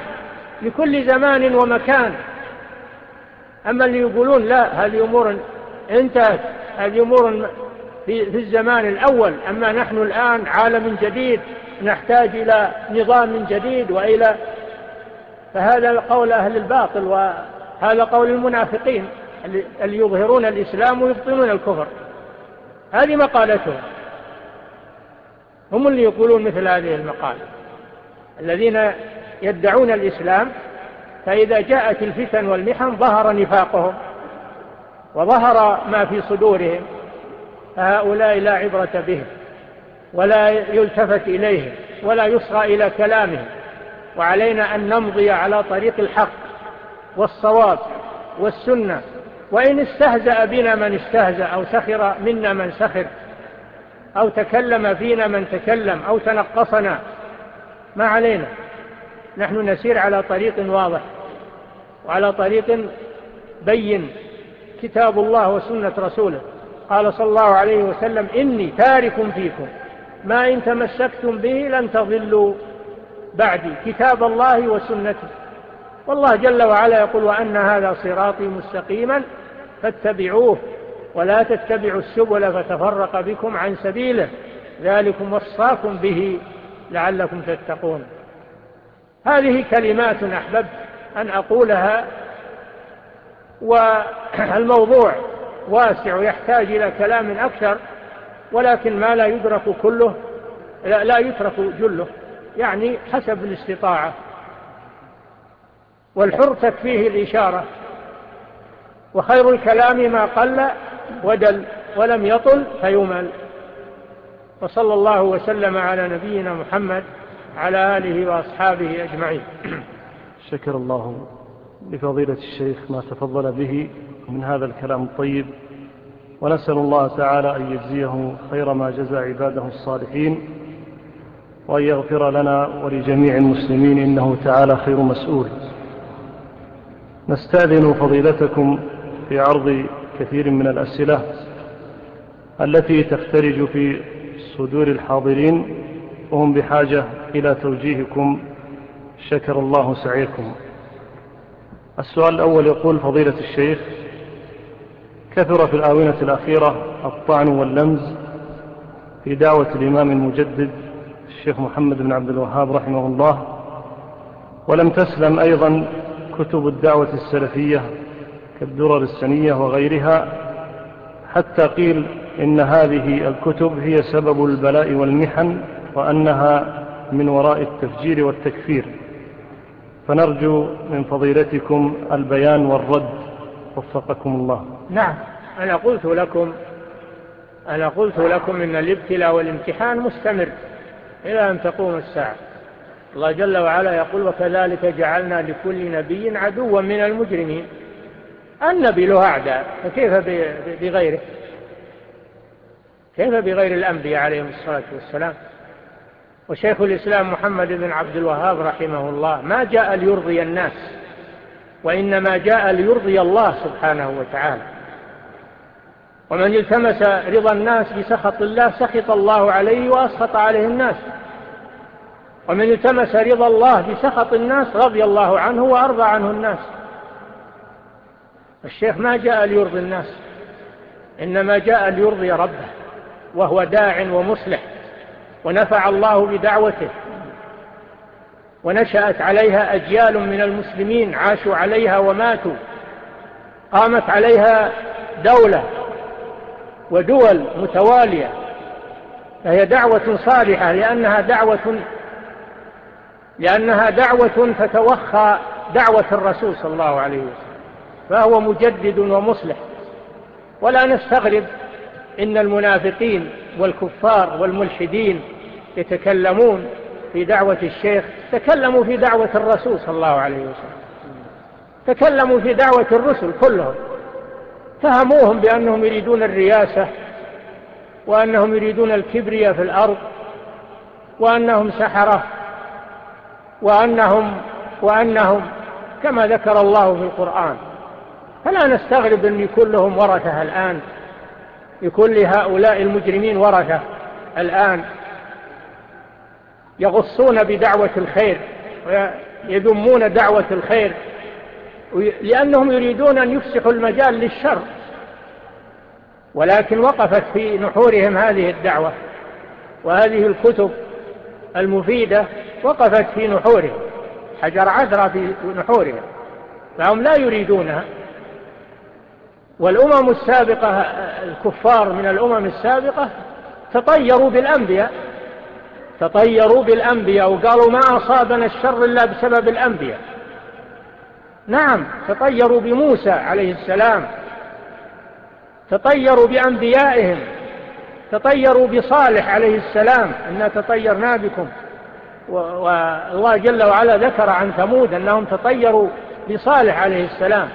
لكل زمان ومكان. أما اللي يقولون لا هذه أمور انتهت هذه أمور في, في الزمان الأول. أما نحن الآن عالم جديد نحتاج إلى نظام جديد وإلى فهذا قول أهل الباطل وهذا قول المنافقين اللي يظهرون الإسلام ويبطنون الكفر. هذه مقالتهم. هم اللي يقولون مثل هذه المقالة. الذين يدعون الإسلام فإذا جاءت الفتن والمحن ظهر نفاقهم وظهر ما في صدورهم. فهؤلاء لا عبرة بهم ولا يلتفت إليهم ولا يصغى إلى كلامهم. وعلينا أن نمضي على طريق الحق والصواب والسنة. وإن استهزأ بنا من استهزأ أو سخر منا من سخر أو تكلم فينا من تكلم أو تنقصنا ما علينا. نحن نسير على طريق واضح وعلى طريق بين كتاب الله وسنة رسوله. قال صلى الله عليه وسلم إني تارك فيكم ما إن تمسكتم به لن تضلوا بعدي كتاب الله وسنته. والله جل وعلا يقول وأن هذا صراطي مستقيما فاتبعوه ولا تتبعوا السبل فتفرق بكم عن سبيله. ذلكم وصاكم به لعلكم تتقون. هذه كلمات أحببت أن أقولها والموضوع واسع يحتاج إلى كلام أكثر ولكن ما لا يدرك كله لا, لا يترك جله يعني حسب الاستطاعة. والحر تكفيه الإشارة وخير الكلام ما قل ودل ولم يطل فيمل. وصلى الله وسلم على نبينا محمد على آله وأصحابه أجمعين. شكر الله لفضيلة الشيخ ما تفضل به من هذا الكلام الطيب. ونسأل الله تعالى أن يجزيه خير ما جزى عباده الصالحين وأن يغفر لنا ولجميع المسلمين إنه تعالى خير مسؤول. نستأذن فضيلتكم في عرض كثير من الأسئلة التي تخترج في صدور الحاضرين وهم بحاجة إلى توجيهكم. شكر الله سعيكم. السؤال الأول يقول فضيلة الشيخ كثر في الآونة الأخيرة الطعن واللمز في دعوة الإمام المجدد الشيخ محمد بن عبد الوهاب رحمه الله ولم تسلم أيضا كتب الدعوة السلفية كالدرر السنية وغيرها حتى قيل إن هذه الكتب هي سبب البلاء والمحن وأنها من وراء التفجير والتكفير. فنرجو من فضيلتكم البيان والرد. وفقكم الله. نعم. أنا قلت لكم أنا قلت لكم إن الابتلاء والامتحان مستمر إلى أن تقوم الساعة. الله جل وعلا يقول وكذلك جعلنا لكل نبي عدوا من المجرمين. النبي له أعداء فكيف بغيره؟ كيف بغير الأنبياء عليهم الصلاة والسلام؟ وشيخ الإسلام محمد بن عبد الوهاب رحمه الله ما جاء ليرضي الناس وإنما جاء ليرضي الله سبحانه وتعالى. ومن التمس رضا الناس بسخط الله سخط الله عليه وأسخط عليه الناس. ومن التمس رضا الله بسخط الناس رضي الله عنه وأرضى عنه الناس. الشيخ ما جاء ليرضي الناس إنما جاء ليرضي ربه وهو داع ومصلح. ونفع الله بدعوته. ونشأت عليها أجيال من المسلمين عاشوا عليها وماتوا. قامت عليها دولة ودول متوالية. فهي دعوة صالحة لأنها دعوة لأنها دعوة فتوخى دعوة الرسول صلى الله عليه وسلم. فهو مجدد ومصلح. ولا نستغرب إن المنافقين والكفار والملحدين يتكلمون في دعوة الشيخ تكلموا في دعوة الرسول صلى الله عليه وسلم. تكلموا في دعوة الرسل كلهم. فهموهم بأنهم يريدون الرياسة وأنهم يريدون الكبرية في الأرض وأنهم سحرة وأنهم, وأنهم كما ذكر الله في القرآن. فلا نستغرب أن يكون لهم ورثة الآن. يكون لهؤلاء المجرمين ورثة. الآن يغصون بدعوة الخير ويذمون دعوة الخير لأنهم يريدون أن يفسحوا المجال للشر. ولكن وقفت في نحورهم هذه الدعوة وهذه الكتب المفيدة وقفت في نحورهم. حجر عذرة في نحورهم فهم لا يريدونها. والأمم السابقة الكفار من الأمم السابقة تطيروا بالأنبياء تطيروا بالأنبياء وقالوا ما أصابنا الشر إلا بسبب الأنبياء. نعم تطيروا بموسى عليه السلام تطيروا بأنبيائهم تطيروا بصالح عليه السلام إنا تطيرنا بكم. والله جل وعلا ذكر عن ثمود أنهم تطيروا بصالح عليه السلام.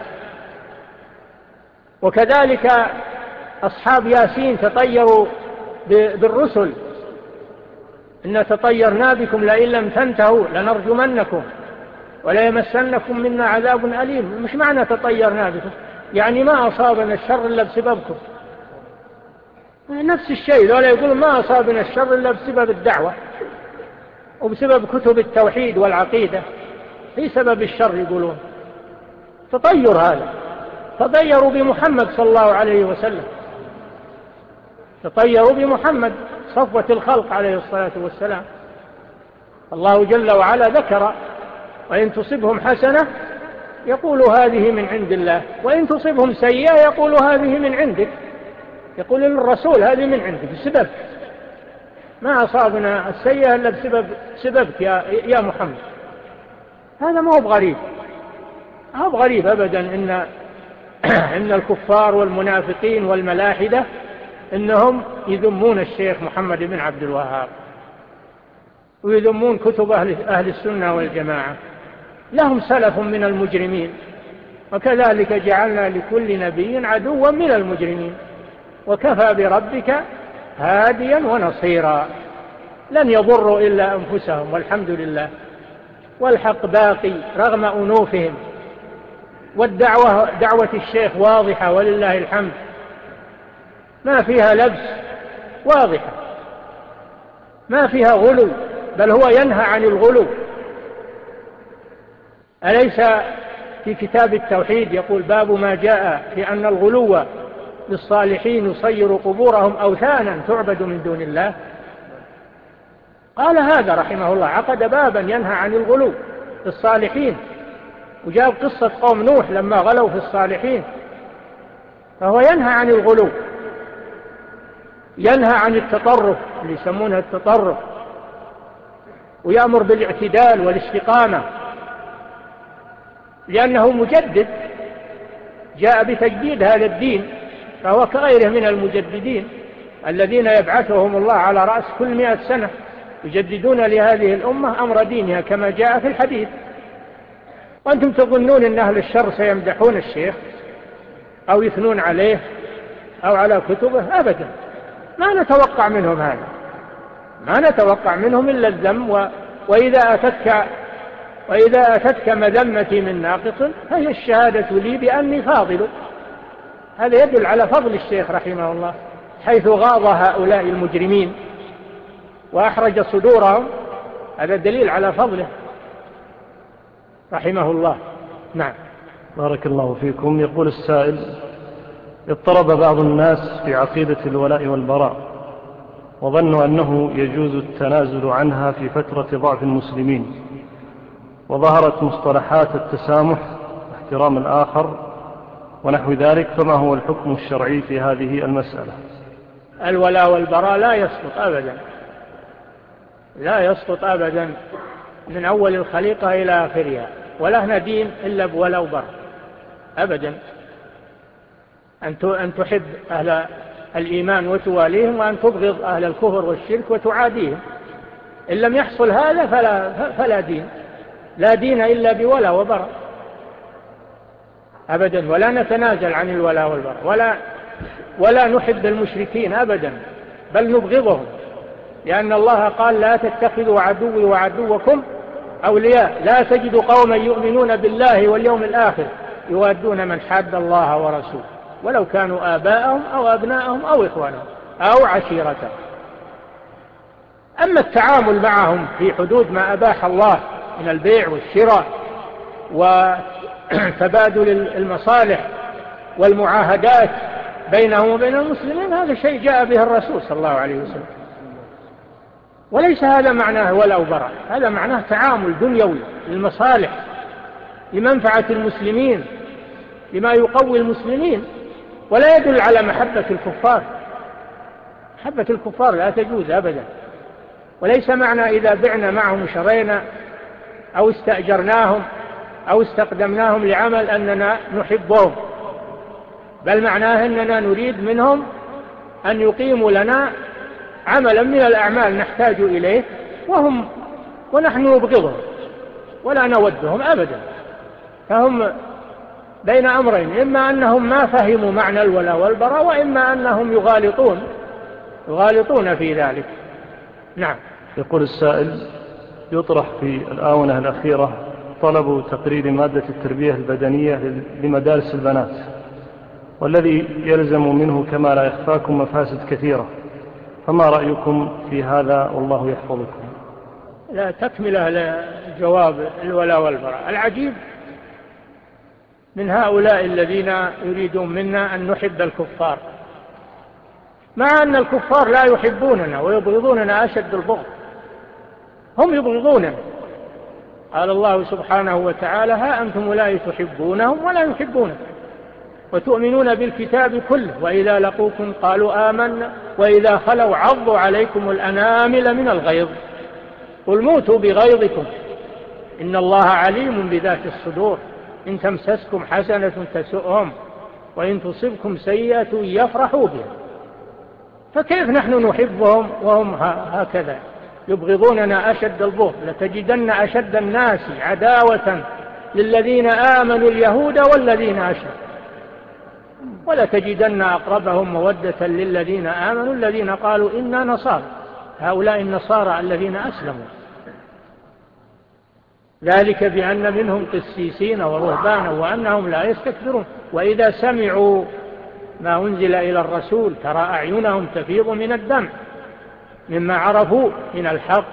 وكذلك أصحاب ياسين تطيروا بالرسل. إن تطيرنا بكم لئن لم تنتهوا لنرجمنكم وليمسنكم منا عذاب أليم. مش معنى تطيرنا بكم؟ يعني ما أصابنا الشر إلا بسببكم. نفس الشيء. ذولا يقول ما أصابنا الشر إلا بسبب الدعوة وبسبب كتب التوحيد والعقيدة. في سبب الشر يقولون. تطير هذا. تطيروا بمحمد صلى الله عليه وسلم. تطيروا بمحمد صفوة الخلق عليه الصلاة والسلام. الله جل وعلا ذكر وإن تصبهم حسنة يقول هذه من عند الله وإن تصبهم سيئة يقول هذه من عندك. يقول للرسول هذه من عندك السبب ما أصابنا السيئة إلا بسبب سببك يا, يا محمد. هذا ما هو بغريب. ما هو بغريب أبدا إن إن الكفار والمنافقين والملاحدة إنهم يذمون الشيخ محمد بن عبد الوهاب. ويذمون كتب أهل السنة والجماعة. لهم سلف من المجرمين. وكذلك جعلنا لكل نبي عدوا من المجرمين. وكفى بربك هاديا ونصيرا. لن يضروا إلا أنفسهم والحمد لله. والحق باقي رغم أنوفهم. والدعوة دعوة الشيخ واضحة ولله الحمد. ما فيها لبس واضحة. ما فيها غلو بل هو ينهى عن الغلو. أليس في كتاب التوحيد يقول باب ما جاء في أن الغلو للصالحين يصير قبورهم أوثانا تعبد من دون الله؟ قال هذا رحمه الله عقد بابا ينهى عن الغلو للصالحين. وجاب قصة قوم نوح لما غلوا في الصالحين فهو ينهى عن الغلو ينهى عن التطرف اللي يسمونها التطرف ويأمر بالاعتدال والاستقامة لأنه مجدد جاء بتجديد هذا الدين فهو كغيره من المجددين الذين يبعثهم الله على رأس كل مئة سنة يجددون لهذه الأمة أمر دينها كما جاء في الحديث. وأنتم تظنون أن أهل الشر سيمدحون الشيخ أو يثنون عليه أو على كتبه؟ أبدا. ما نتوقع منهم هذا. ما نتوقع منهم إلا الذم و... وإذا أتتك وإذا أتتك مذمتي من ناقص فهي الشهادة لي بأني فاضل. هذا يدل على فضل الشيخ رحمه الله حيث غاض هؤلاء المجرمين وأحرج صدورهم. هذا دليل على فضله. رحمه الله نعم. بارك الله فيكم. يقول السائل اضطرب بعض الناس في عقيدة الولاء والبراء وظنوا أنه يجوز التنازل عنها في فترة ضعف المسلمين وظهرت مصطلحات التسامح واحترام الآخر ونحو ذلك فما هو الحكم الشرعي في هذه المسألة؟ الولاء والبراء لا يسقط أبدا. لا يسقط أبدا من أول الخليقة إلى آخرها. ولهنا دين إلا ولو بر أبدا. أن تحب أهل الإيمان وتواليهم وأن تبغض أهل الكفر والشرك وتعاديهم. إن لم يحصل هذا فلا, فلا دين. لا دين إلا بولا وبر. أبدا. ولا نتنازل عن الولا والبر. ولا, ولا نحب المشركين أبدا. بل نبغضهم. لأن الله قال لا تتخذوا عدوي وعدوكم أولياء لا تجد قوما يؤمنون بالله واليوم الآخر يوادون من حد الله ورسوله ولو كانوا آباءهم أو أبناءهم أو إخوانهم أو عشيرتهم. أما التعامل معهم في حدود ما أباح الله من البيع والشراء وتبادل المصالح والمعاهدات بينهم وبين المسلمين هذا شيء جاء به الرسول صلى الله عليه وسلم. وليس هذا معناه ولو برع هذا معناه تعامل دنيوي للمصالح لمنفعة المسلمين لما يقوي المسلمين ولا يدل على محبة الكفار. محبة الكفار لا تجوز أبدا. وليس معنى إذا بعنا معهم شرينا أو استأجرناهم أو استقدمناهم لعمل أننا نحبهم. بل معناه أننا نريد منهم أن يقيموا لنا عملا من الأعمال نحتاج إليه وهم ونحن نبغضهم ولا نودهم أبدا. فهم بين أمرين إما أنهم ما فهموا معنى الولاء والبراء وإما أنهم يغالطون يغالطون في ذلك. نعم. يقول السائل يطرح في الآونة الأخيرة طلب تقرير مادة التربية البدنية لمدارس البنات والذي يلزم منه كما لا يخفاكم مفاسد كثيرة. فما رأيكم في هذا والله يحفظكم. لا تكملة لجواب الولا والبراء. العجيب من هؤلاء الذين يريدون منا أن نحب الكفار. مع أن الكفار لا يحبوننا ويبغضوننا أشد البغض. هم يبغضوننا. قال الله سبحانه وتعالى ها أنتم لا تحبونهم ولا يحبونكم. وتؤمنون بالكتاب كله وإذا لقوكم قالوا آمنا وإذا خلوا عضوا عليكم الأنامل من الغيظ. قل موتوا بغيظكم إن الله عليم بذات الصدور. إن تمسسكم حسنة تسؤهم وإن تصبكم سيئة يفرحوا بها. فكيف نحن نحبهم وهم هكذا؟ يبغضوننا أشد البغض لتجدن أشد الناس عداوة للذين آمنوا اليهود والذين أشركوا. ولتجدن أقربهم مودة للذين آمنوا الذين قالوا إنا نصارى. هؤلاء النصارى الذين أسلموا. ذلك بأن منهم قسيسين ورهبانا وأنهم لا يستكبرون. وإذا سمعوا ما أنزل إلى الرسول ترى أعينهم تفيض من الدم. مما عرفوا من الحق.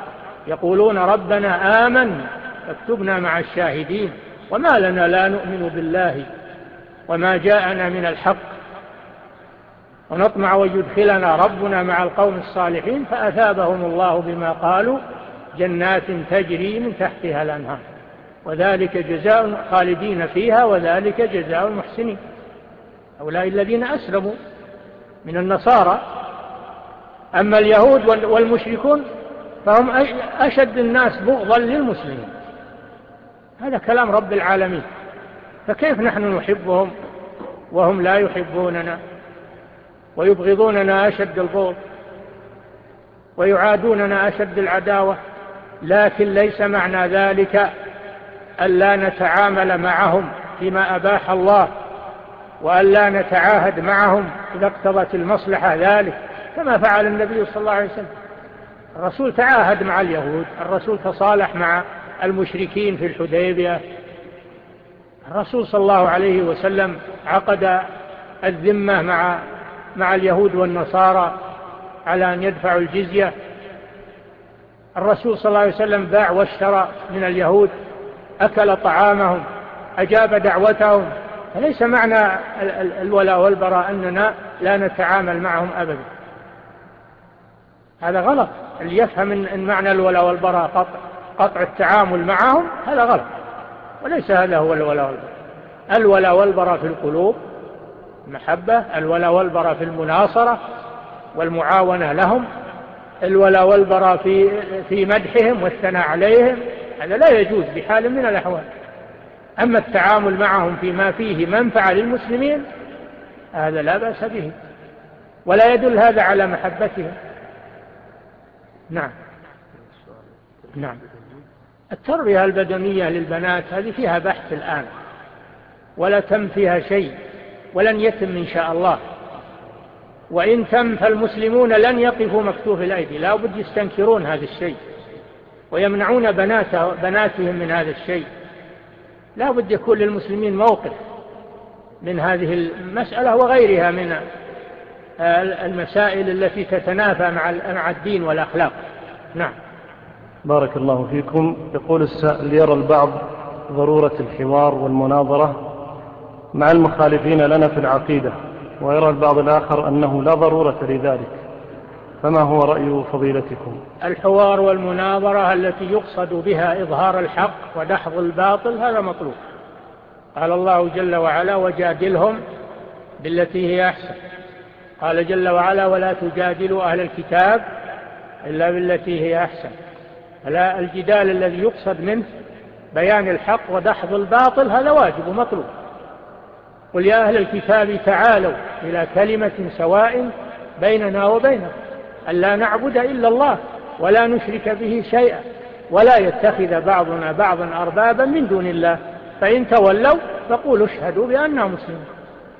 يقولون ربنا آمن فاكتبنا مع الشاهدين. وما لنا لا نؤمن بالله. وما جاءنا من الحق. ونطمع ويدخلنا ربنا مع القوم الصالحين فأثابهم الله بما قالوا جنات تجري من تحتها الأنهار. وذلك جزاء خالدين فيها وذلك جزاء المحسنين. أولئك الذين أسلموا من النصارى. أما اليهود والمشركون فهم أشد الناس بغضا للمسلمين. هذا كلام رب العالمين. فكيف نحن نحبهم وهم لا يحبوننا ويبغضوننا أشد البغض ويعادوننا أشد العداوة لكن ليس معنى ذلك أن لا نتعامل معهم فيما أباح الله وأن لا نتعاهد معهم إذا اقتضت المصلحة ذلك كما فعل النبي صلى الله عليه وسلم. الرسول تعاهد مع اليهود الرسول تصالح مع المشركين في الحديبية الرسول صلى الله عليه وسلم عقد الذمة مع مع اليهود والنصارى على أن يدفعوا الجزية. الرسول صلى الله عليه وسلم باع واشترى من اليهود أكل طعامهم أجاب دعوتهم. فليس معنى الولاء والبراء أننا لا نتعامل معهم أبدا. هذا غلط. اللي يفهم إن معنى الولاء والبراء قطع, قطع التعامل معهم هذا غلط. وليس هذا هو الولاء والبراء الولاء والبراء في القلوب محبة الولاء والبراء في المناصرة والمعاونة لهم الولاء والبراء في, في مدحهم والثناء عليهم هذا لا يجوز بحال من الأحوال. أما التعامل معهم فيما فيه منفعة للمسلمين هذا لا بأس به. ولا يدل هذا على محبتهم. نعم. نعم. التربية البدنية للبنات هذه فيها بحث الآن ولا تم فيها شيء ولن يتم إن شاء الله. وإن تم فالمسلمون لن يقفوا مكتوف الأيدي لا بد يستنكرون هذا الشيء ويمنعون بناته بناتهم من هذا الشيء. لا بد يكون للمسلمين موقف من هذه المسألة وغيرها من آه، المسائل التي تتنافى مع الدين والأخلاق. نعم. بارك الله فيكم. يقول السائل يرى البعض ضرورة الحوار والمناظرة. مع المخالفين لنا في العقيدة ويرى البعض الآخر أنه لا ضرورة لذلك. فما هو رأي فضيلتكم؟ الحوار والمناظرة التي يقصد بها إظهار الحق ودحض الباطل هذا مطلوب. قال الله جل وعلا وجادلهم بالتي هي أحسن. قال جل وعلا ولا تجادلوا أهل الكتاب إلا بالتي هي أحسن. الجدال الذي يقصد منه بيان الحق ودحض الباطل هذا واجب ومطلوب. قل يا أهل الكتاب تعالوا إلى كلمة سواء بيننا وبينكم. ألا نعبد إلا الله ولا نشرك به شيئا ولا يتخذ بعضنا بعضا أربابا من دون الله. فإن تولوا فقولوا اشهدوا بأننا مسلمون.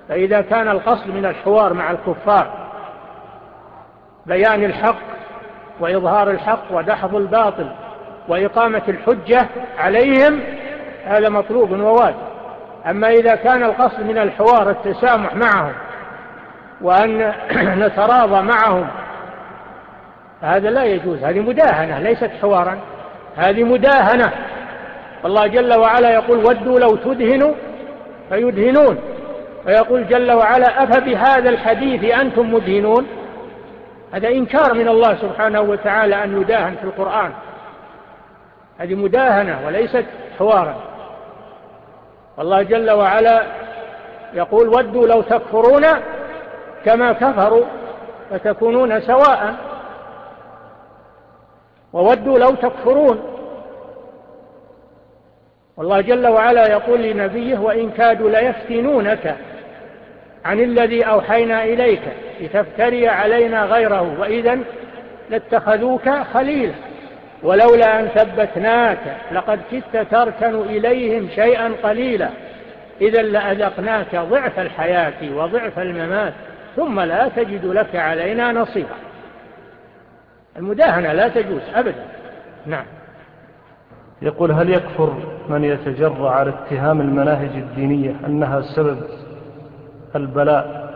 فإذا كان القصد من الحوار مع الكفار بيان الحق وإظهار الحق ودحض الباطل وإقامة الحجة عليهم هذا مطلوب وواجب. أما إذا كان القصد من الحوار التسامح معهم وأن نتراضى معهم هذا لا يجوز. هذه مداهنة ليست حوارا. هذه مداهنة. الله جل وعلا يقول ودوا لو تدهنوا فيدهنون. ويقول جل وعلا أفبهذا الحديث أنتم مدهنون؟ هذا إنكار من الله سبحانه وتعالى أن يداهن في القرآن. هذه مداهنة وليست حوارا. والله جل وعلا يقول ودوا لو تكفرون كما كفروا فتكونون سواء. وودوا لو تكفرون. والله جل وعلا يقول لنبيه وإن كادوا ليفتنونك عن الذي أوحينا إليك لتفتري علينا غيره وإذا لاتخذوك خليلا. ولولا أن ثبتناك لقد كدت تركن إليهم شيئا قليلا. إذا لأذقناك ضعف الحياة وضعف الممات ثم لا تجد لك علينا نصيبا. المداهنة لا تجوز أبدا. نعم. يقول هل يكفر من يتجرع على اتهام المناهج الدينية أنها سبب البلاء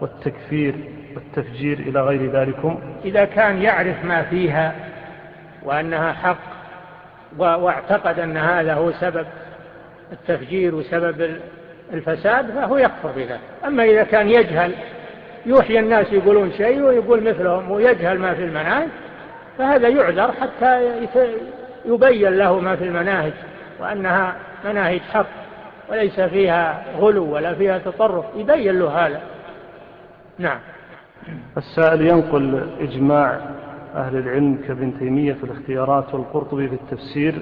والتكفير والتفجير إلى غير ذلكم. إذا كان يعرف ما فيها وأنها حق واعتقد أن هذا هو سبب التفجير وسبب الفساد فهو يكفر بذلك. أما إذا كان يجهل يوحي الناس يقولون شيء ويقول مثلهم ويجهل ما في المناهج فهذا يعذر حتى يبين له ما في المناهج وأنها مناهج حق. وليس فيها غلو ولا فيها تطرف. يبين له هذا. نعم. السائل ينقل إجماع أهل العلم كابن تيمية في الاختيارات والقرطبي في التفسير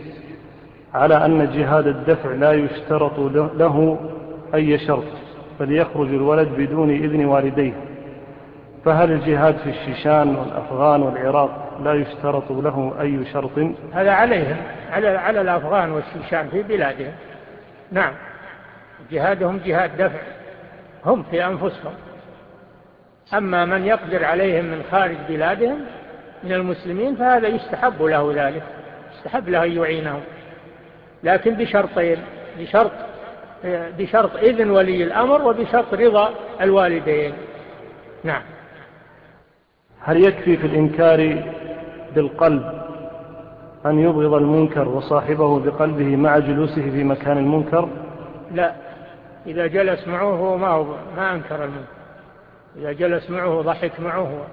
على أن جهاد الدفع لا يشترط له أي شرط فليخرج الولد بدون إذن والديه. فهل الجهاد في الشيشان والأفغان والعراق لا يشترط له أي شرط؟ هذا عليهم على, على الأفغان والشيشان في بلادهم. نعم. جهادهم جهاد دفع. هم في أنفسهم. أما من يقدر عليهم من خارج بلادهم من المسلمين فهذا يستحب له ذلك. يستحب له أن يعينهم. لكن بشرطين. بشرط بشرط إذن ولي الأمر وبشرط رضا الوالدين. نعم. هل يكفي في الإنكار بالقلب أن يبغض المنكر وصاحبه بقلبه مع جلوسه في مكان المنكر؟ لا. إذا جلس معه ما, هو ما أنكر المنكر. إذا جلس معه ضحك معه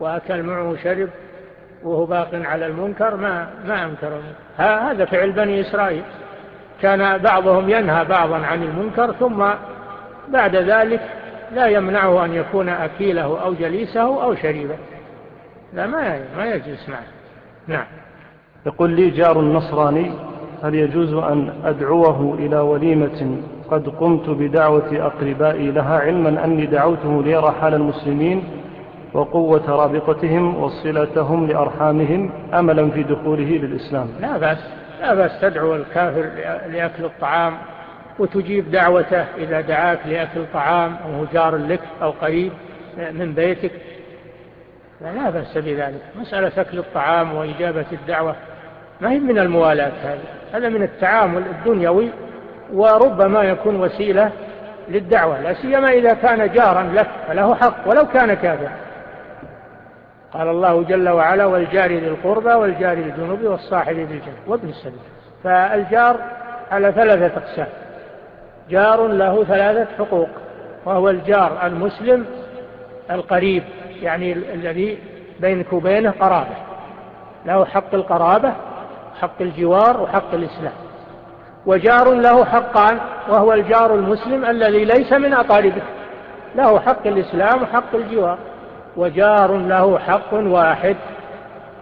وأكل معه وشرب وهو باق على المنكر ما, ما أنكر المنكر. هذا فعل بني إسرائيل. كان بعضهم ينهى بعضا عن المنكر ثم بعد ذلك لا يمنعه أن يكون أكيله أو جليسه أو شريبه. لا ما ما يجلس معه. نعم. يقول لي جار نصراني هل يجوز أن أدعوه إلى وليمة قد قمت بدعوة أقربائي لها علما أني دعوتهم حال المسلمين وقوة رابطتهم وصلتهم لأرحامهم أملا في دخوله للإسلام. لا بأس لا بأس تدعو الكافر لأكل الطعام وتجيب دعوته إذا دعاك لأكل طعام أو جار لك أو قريب من بيتك. فلا بأس بذلك. مسألة أكل الطعام وإجابة الدعوة ما هي من الموالاة هذا هذا من التعامل الدنيوي وربما يكون وسيلة للدعوة لا سيما إذا كان جارا لك فله حق ولو كان كافرا. قال الله جل وعلا والجار ذي القربى والجار للجنوب والصاحب ذي وابن السبيل. فالجار على ثلاثة أقسام. جار له ثلاثة حقوق وهو الجار المسلم القريب يعني الذي بينك وبينه قرابة. له حق القرابة حق الجوار وحق الإسلام. وجار له حقان وهو الجار المسلم الذي ليس من أقاربه. له حق الإسلام وحق الجوار. وجار له حق واحد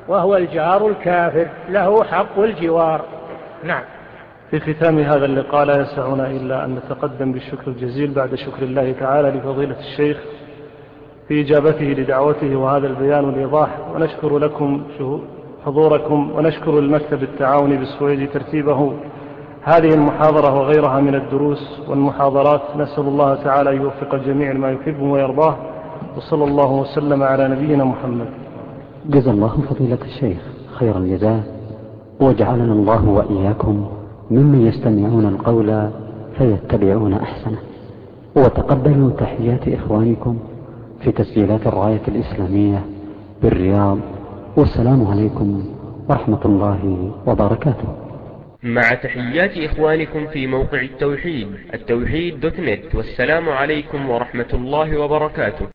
وهو الجار الكافر. له حق الجوار. نعم. في ختام هذا اللقاء لا يسعنا إلا أن نتقدم بالشكر الجزيل بعد شكر الله تعالى لفضيلة الشيخ في إجابته لدعوته وهذا البيان والإيضاح. ونشكر لكم حضوركم ونشكر المكتب التعاوني بالسويد ترتيبه. هذه المحاضرة وغيرها من الدروس والمحاضرات نسأل الله تعالى أن يوفق الجميع ما يحبه ويرضاه وصلى الله وسلم على نبينا محمد. جزا الله فضيلة الشيخ خير الجزاء وجعلنا الله وإياكم ممن يستمعون القول فيتبعون أحسنه. وتقبلوا تحيات إخوانكم في تسجيلات الراية الإسلامية بالرياض والسلام عليكم ورحمة الله وبركاته. مع تحيات إخوانكم في موقع التوحيد التوحيد دوت نت والسلام عليكم ورحمة الله وبركاته.